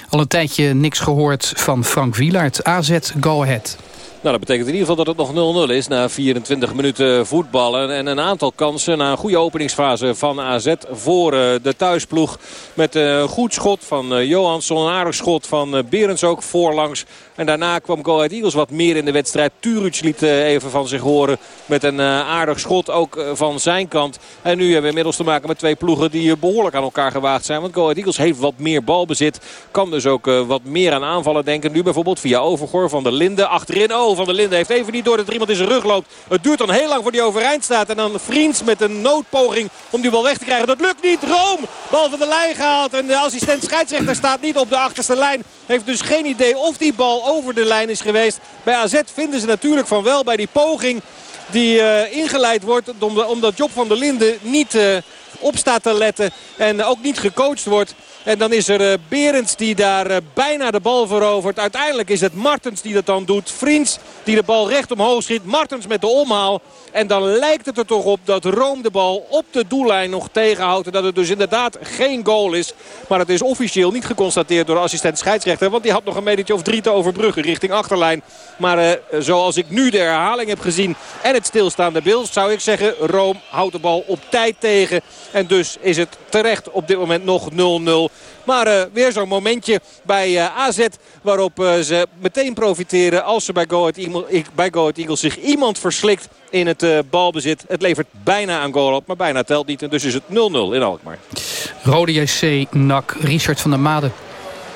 Al een tijdje niks gehoord van Frank Wielaert. AZ Go Ahead. Nou, dat betekent in ieder geval dat het nog 0-0 is na 24 minuten voetballen. En een aantal kansen na een goede openingsfase van AZ voor uh, de thuisploeg. Met een uh, goed schot van uh, Johansson, een aardig schot van Berends ook voorlangs. En daarna kwam Go Ahead Eagles wat meer in de wedstrijd. Turuc liet even van zich horen met een aardig schot ook van zijn kant. En nu hebben we inmiddels te maken met twee ploegen die behoorlijk aan elkaar gewaagd zijn. Want Go Eagles heeft wat meer balbezit. Kan dus ook wat meer aan aanvallen denken. Nu bijvoorbeeld via Overgoor van der Linden achterin. Van der Linden heeft even niet door dat er iemand in zijn rug loopt. Het duurt dan heel lang voor die overeind staat. En dan Vriends met een noodpoging om die bal weg te krijgen. Dat lukt niet. Room, bal van de lijn gehaald. En de assistent scheidsrechter staat niet op de achterste lijn. Heeft dus geen idee of die bal over de lijn is geweest. Bij AZ vinden ze natuurlijk van wel bij die poging die uh, ingeleid wordt. Omdat Job van der Linden niet uh, op staat te letten. En ook niet gecoacht wordt. En dan is er uh, Berends die daar uh, bijna de bal verovert. Uiteindelijk is het Martens die dat dan doet. Vriends die de bal recht omhoog schiet. Martens met de omhaal. En dan lijkt het er toch op dat Room de bal op de doellijn nog tegenhoudt. En dat het dus inderdaad geen goal is. Maar het is officieel niet geconstateerd door de assistent scheidsrechter. Want die had nog een metertje of drie te overbruggen richting achterlijn. Maar uh, zoals ik nu de herhaling heb gezien en het stilstaande beeld... zou ik zeggen, Room houdt de bal op tijd tegen. En dus is het terecht op dit moment nog 0-0. Maar uh, weer zo'n momentje bij uh, AZ waarop uh, ze meteen profiteren als ze bij Go Ahead Eagles, zich iemand verslikt in het balbezit. Het levert bijna aan goal op, maar bijna telt niet. En dus is het 0-0 in Alkmaar. Rode JC, NAC, Richard van der Made.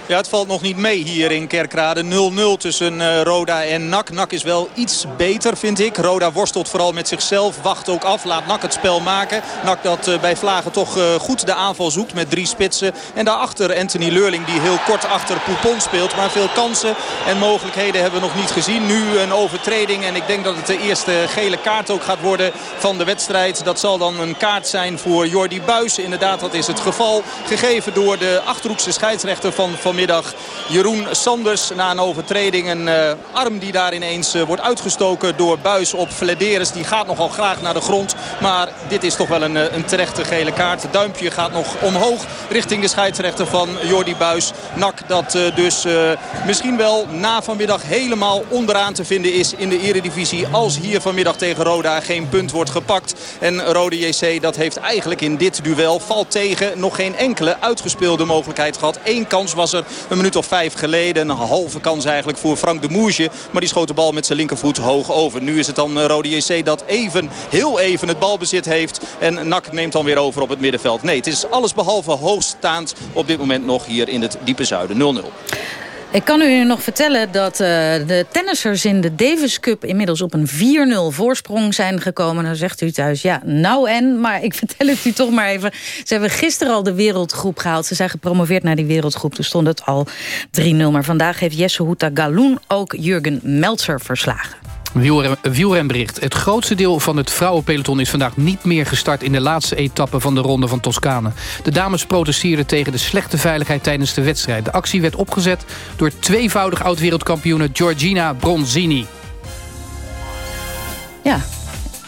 Ja, het valt nog niet mee hier in Kerkrade. 0-0 tussen uh, Roda en NAC. NAC is wel iets beter, vind ik. Roda worstelt vooral met zichzelf. Wacht ook af. Laat NAC het spel maken. NAC dat uh, bij Vlagen toch uh, goed de aanval zoekt met drie spitsen. En daarachter Anthony Leurling die heel kort achter Poupon speelt. Maar veel kansen en mogelijkheden hebben we nog niet gezien. Nu een overtreding. En ik denk dat het de eerste gele kaart ook gaat worden van de wedstrijd. Dat zal dan een kaart zijn voor Jordi Buis. Inderdaad, dat is het geval. Gegeven door de Achterhoekse scheidsrechter van vanmiddag. Jeroen Sanders na een overtreding. Een uh, arm die daar ineens uh, wordt uitgestoken door Buis op Flederis. Die gaat nogal graag naar de grond. Maar dit is toch wel een, een terechte gele kaart. Duimpje gaat nog omhoog richting de scheidsrechter van Jordi Buis. Nak dat dus misschien wel na vanmiddag helemaal onderaan te vinden is in de eredivisie. Als hier vanmiddag tegen Roda geen punt wordt gepakt. En Rode JC dat heeft eigenlijk in dit duel valt tegen nog geen enkele uitgespeelde mogelijkheid gehad. Eén kans was er een minuut of vijf geleden. Een halve kans eigenlijk voor Frank de Moesje. Maar die schoot de bal met zijn linkervoet hoog over. Nu is het dan Rode JC dat even, heel even het balbezit heeft. En NAC neemt dan weer over op het middenveld. Nee, het is alles behalve hoogstaand op dit moment nog hier in het diepe zuiden. 0-0. Ik kan u nog vertellen dat uh, de tennissers in de Davis Cup... inmiddels op een 4-0 voorsprong zijn gekomen. Dan zegt u thuis, ja, nou en. Maar ik vertel het u toch maar even. Ze hebben gisteren al de wereldgroep gehaald. Ze zijn gepromoveerd naar die wereldgroep. Toen stond het al 3-0. Maar vandaag heeft Jesse Houta Galoen ook Jurgen Meltzer verslagen. Wielrenbericht. Het grootste deel van het vrouwenpeloton is vandaag niet meer gestart... in de laatste etappe van de Ronde van Toscane. De dames protesteerden tegen de slechte veiligheid tijdens de wedstrijd. De actie werd opgezet door tweevoudig oud-wereldkampioene Giorgina Bronzini. Ja,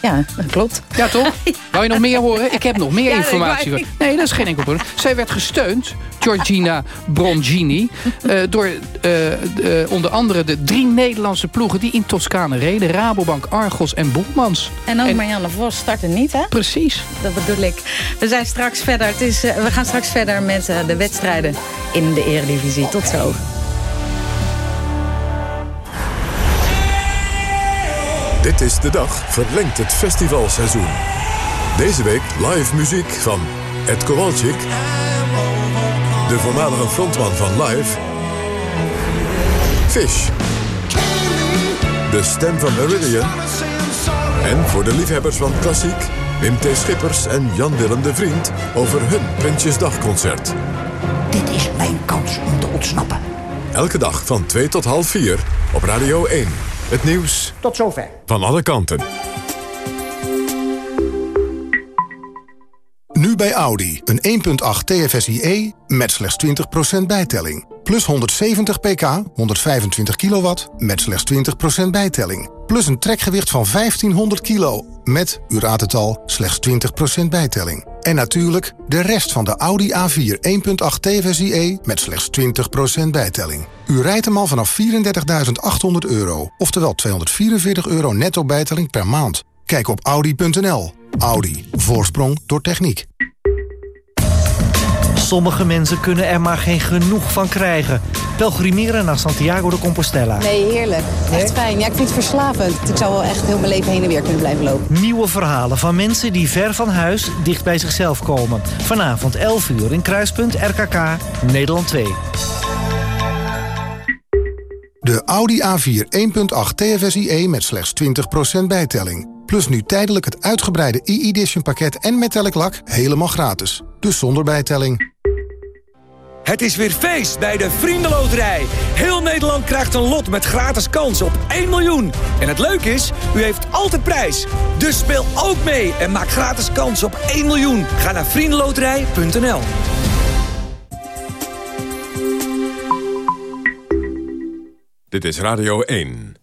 ja, dat klopt. Ja, toch? Wou je nog meer horen? Ik heb nog meer ja, informatie. Nee, dat is geen enkel probleem. Zij werd gesteund, Georgina Brongini... Uh, door uh, uh, onder andere de drie Nederlandse ploegen... die in Toscane reden. Rabobank, Argos en Boelmans. En ook en... Marianne Vos starten niet, hè? Precies. Dat bedoel ik. We zijn straks verder. Het is, we gaan straks verder met de wedstrijden in de Eredivisie. Tot zo. Dit is de dag verlengt het festivalseizoen. Deze week live muziek van Ed Kowalczyk. De voormalige frontman van Live. Fish. De stem van Meridian. En voor de liefhebbers van klassiek... Wim T. Schippers en Jan-Willem de Vriend... over hun Prinsjesdagconcert. Dit is mijn kans om te ontsnappen. Elke dag van 2 tot half 4 op Radio 1. Het nieuws. Tot zover. Van alle kanten. Nu bij Audi. Een 1.8 TFSIe met slechts 20% bijtelling. Plus 170 pk, 125 kilowatt, met slechts 20% bijtelling. Plus een trekgewicht van 1500 kilo, met, u raadt het al, slechts 20% bijtelling. En natuurlijk de rest van de Audi A4 1.8 TFSIe met slechts 20% bijtelling. U rijdt hem al vanaf 34.800 euro, oftewel 244 euro netto bijtelling per maand. Kijk op Audi.nl. Audi. Voorsprong door techniek. Sommige mensen kunnen er maar geen genoeg van krijgen. Pelgrimeren naar Santiago de Compostela. Nee, heerlijk. Echt fijn. Ja, ik vind het verslavend. Ik zou wel echt heel mijn leven heen en weer kunnen blijven lopen. Nieuwe verhalen van mensen die ver van huis dicht bij zichzelf komen. Vanavond 11 uur in Kruispunt RKK, Nederland 2. De Audi A4 1.8 TFSIe met slechts 20% bijtelling. Plus nu tijdelijk het uitgebreide e-edition pakket en metallic lak helemaal gratis. Dus zonder bijtelling. Het is weer feest bij de Vriendenloterij. Heel Nederland krijgt een lot met gratis kans op 1 miljoen. En het leuke is, u heeft altijd prijs. Dus speel ook mee en maak gratis kans op 1 miljoen. Ga naar vriendenloterij.nl Dit is Radio 1.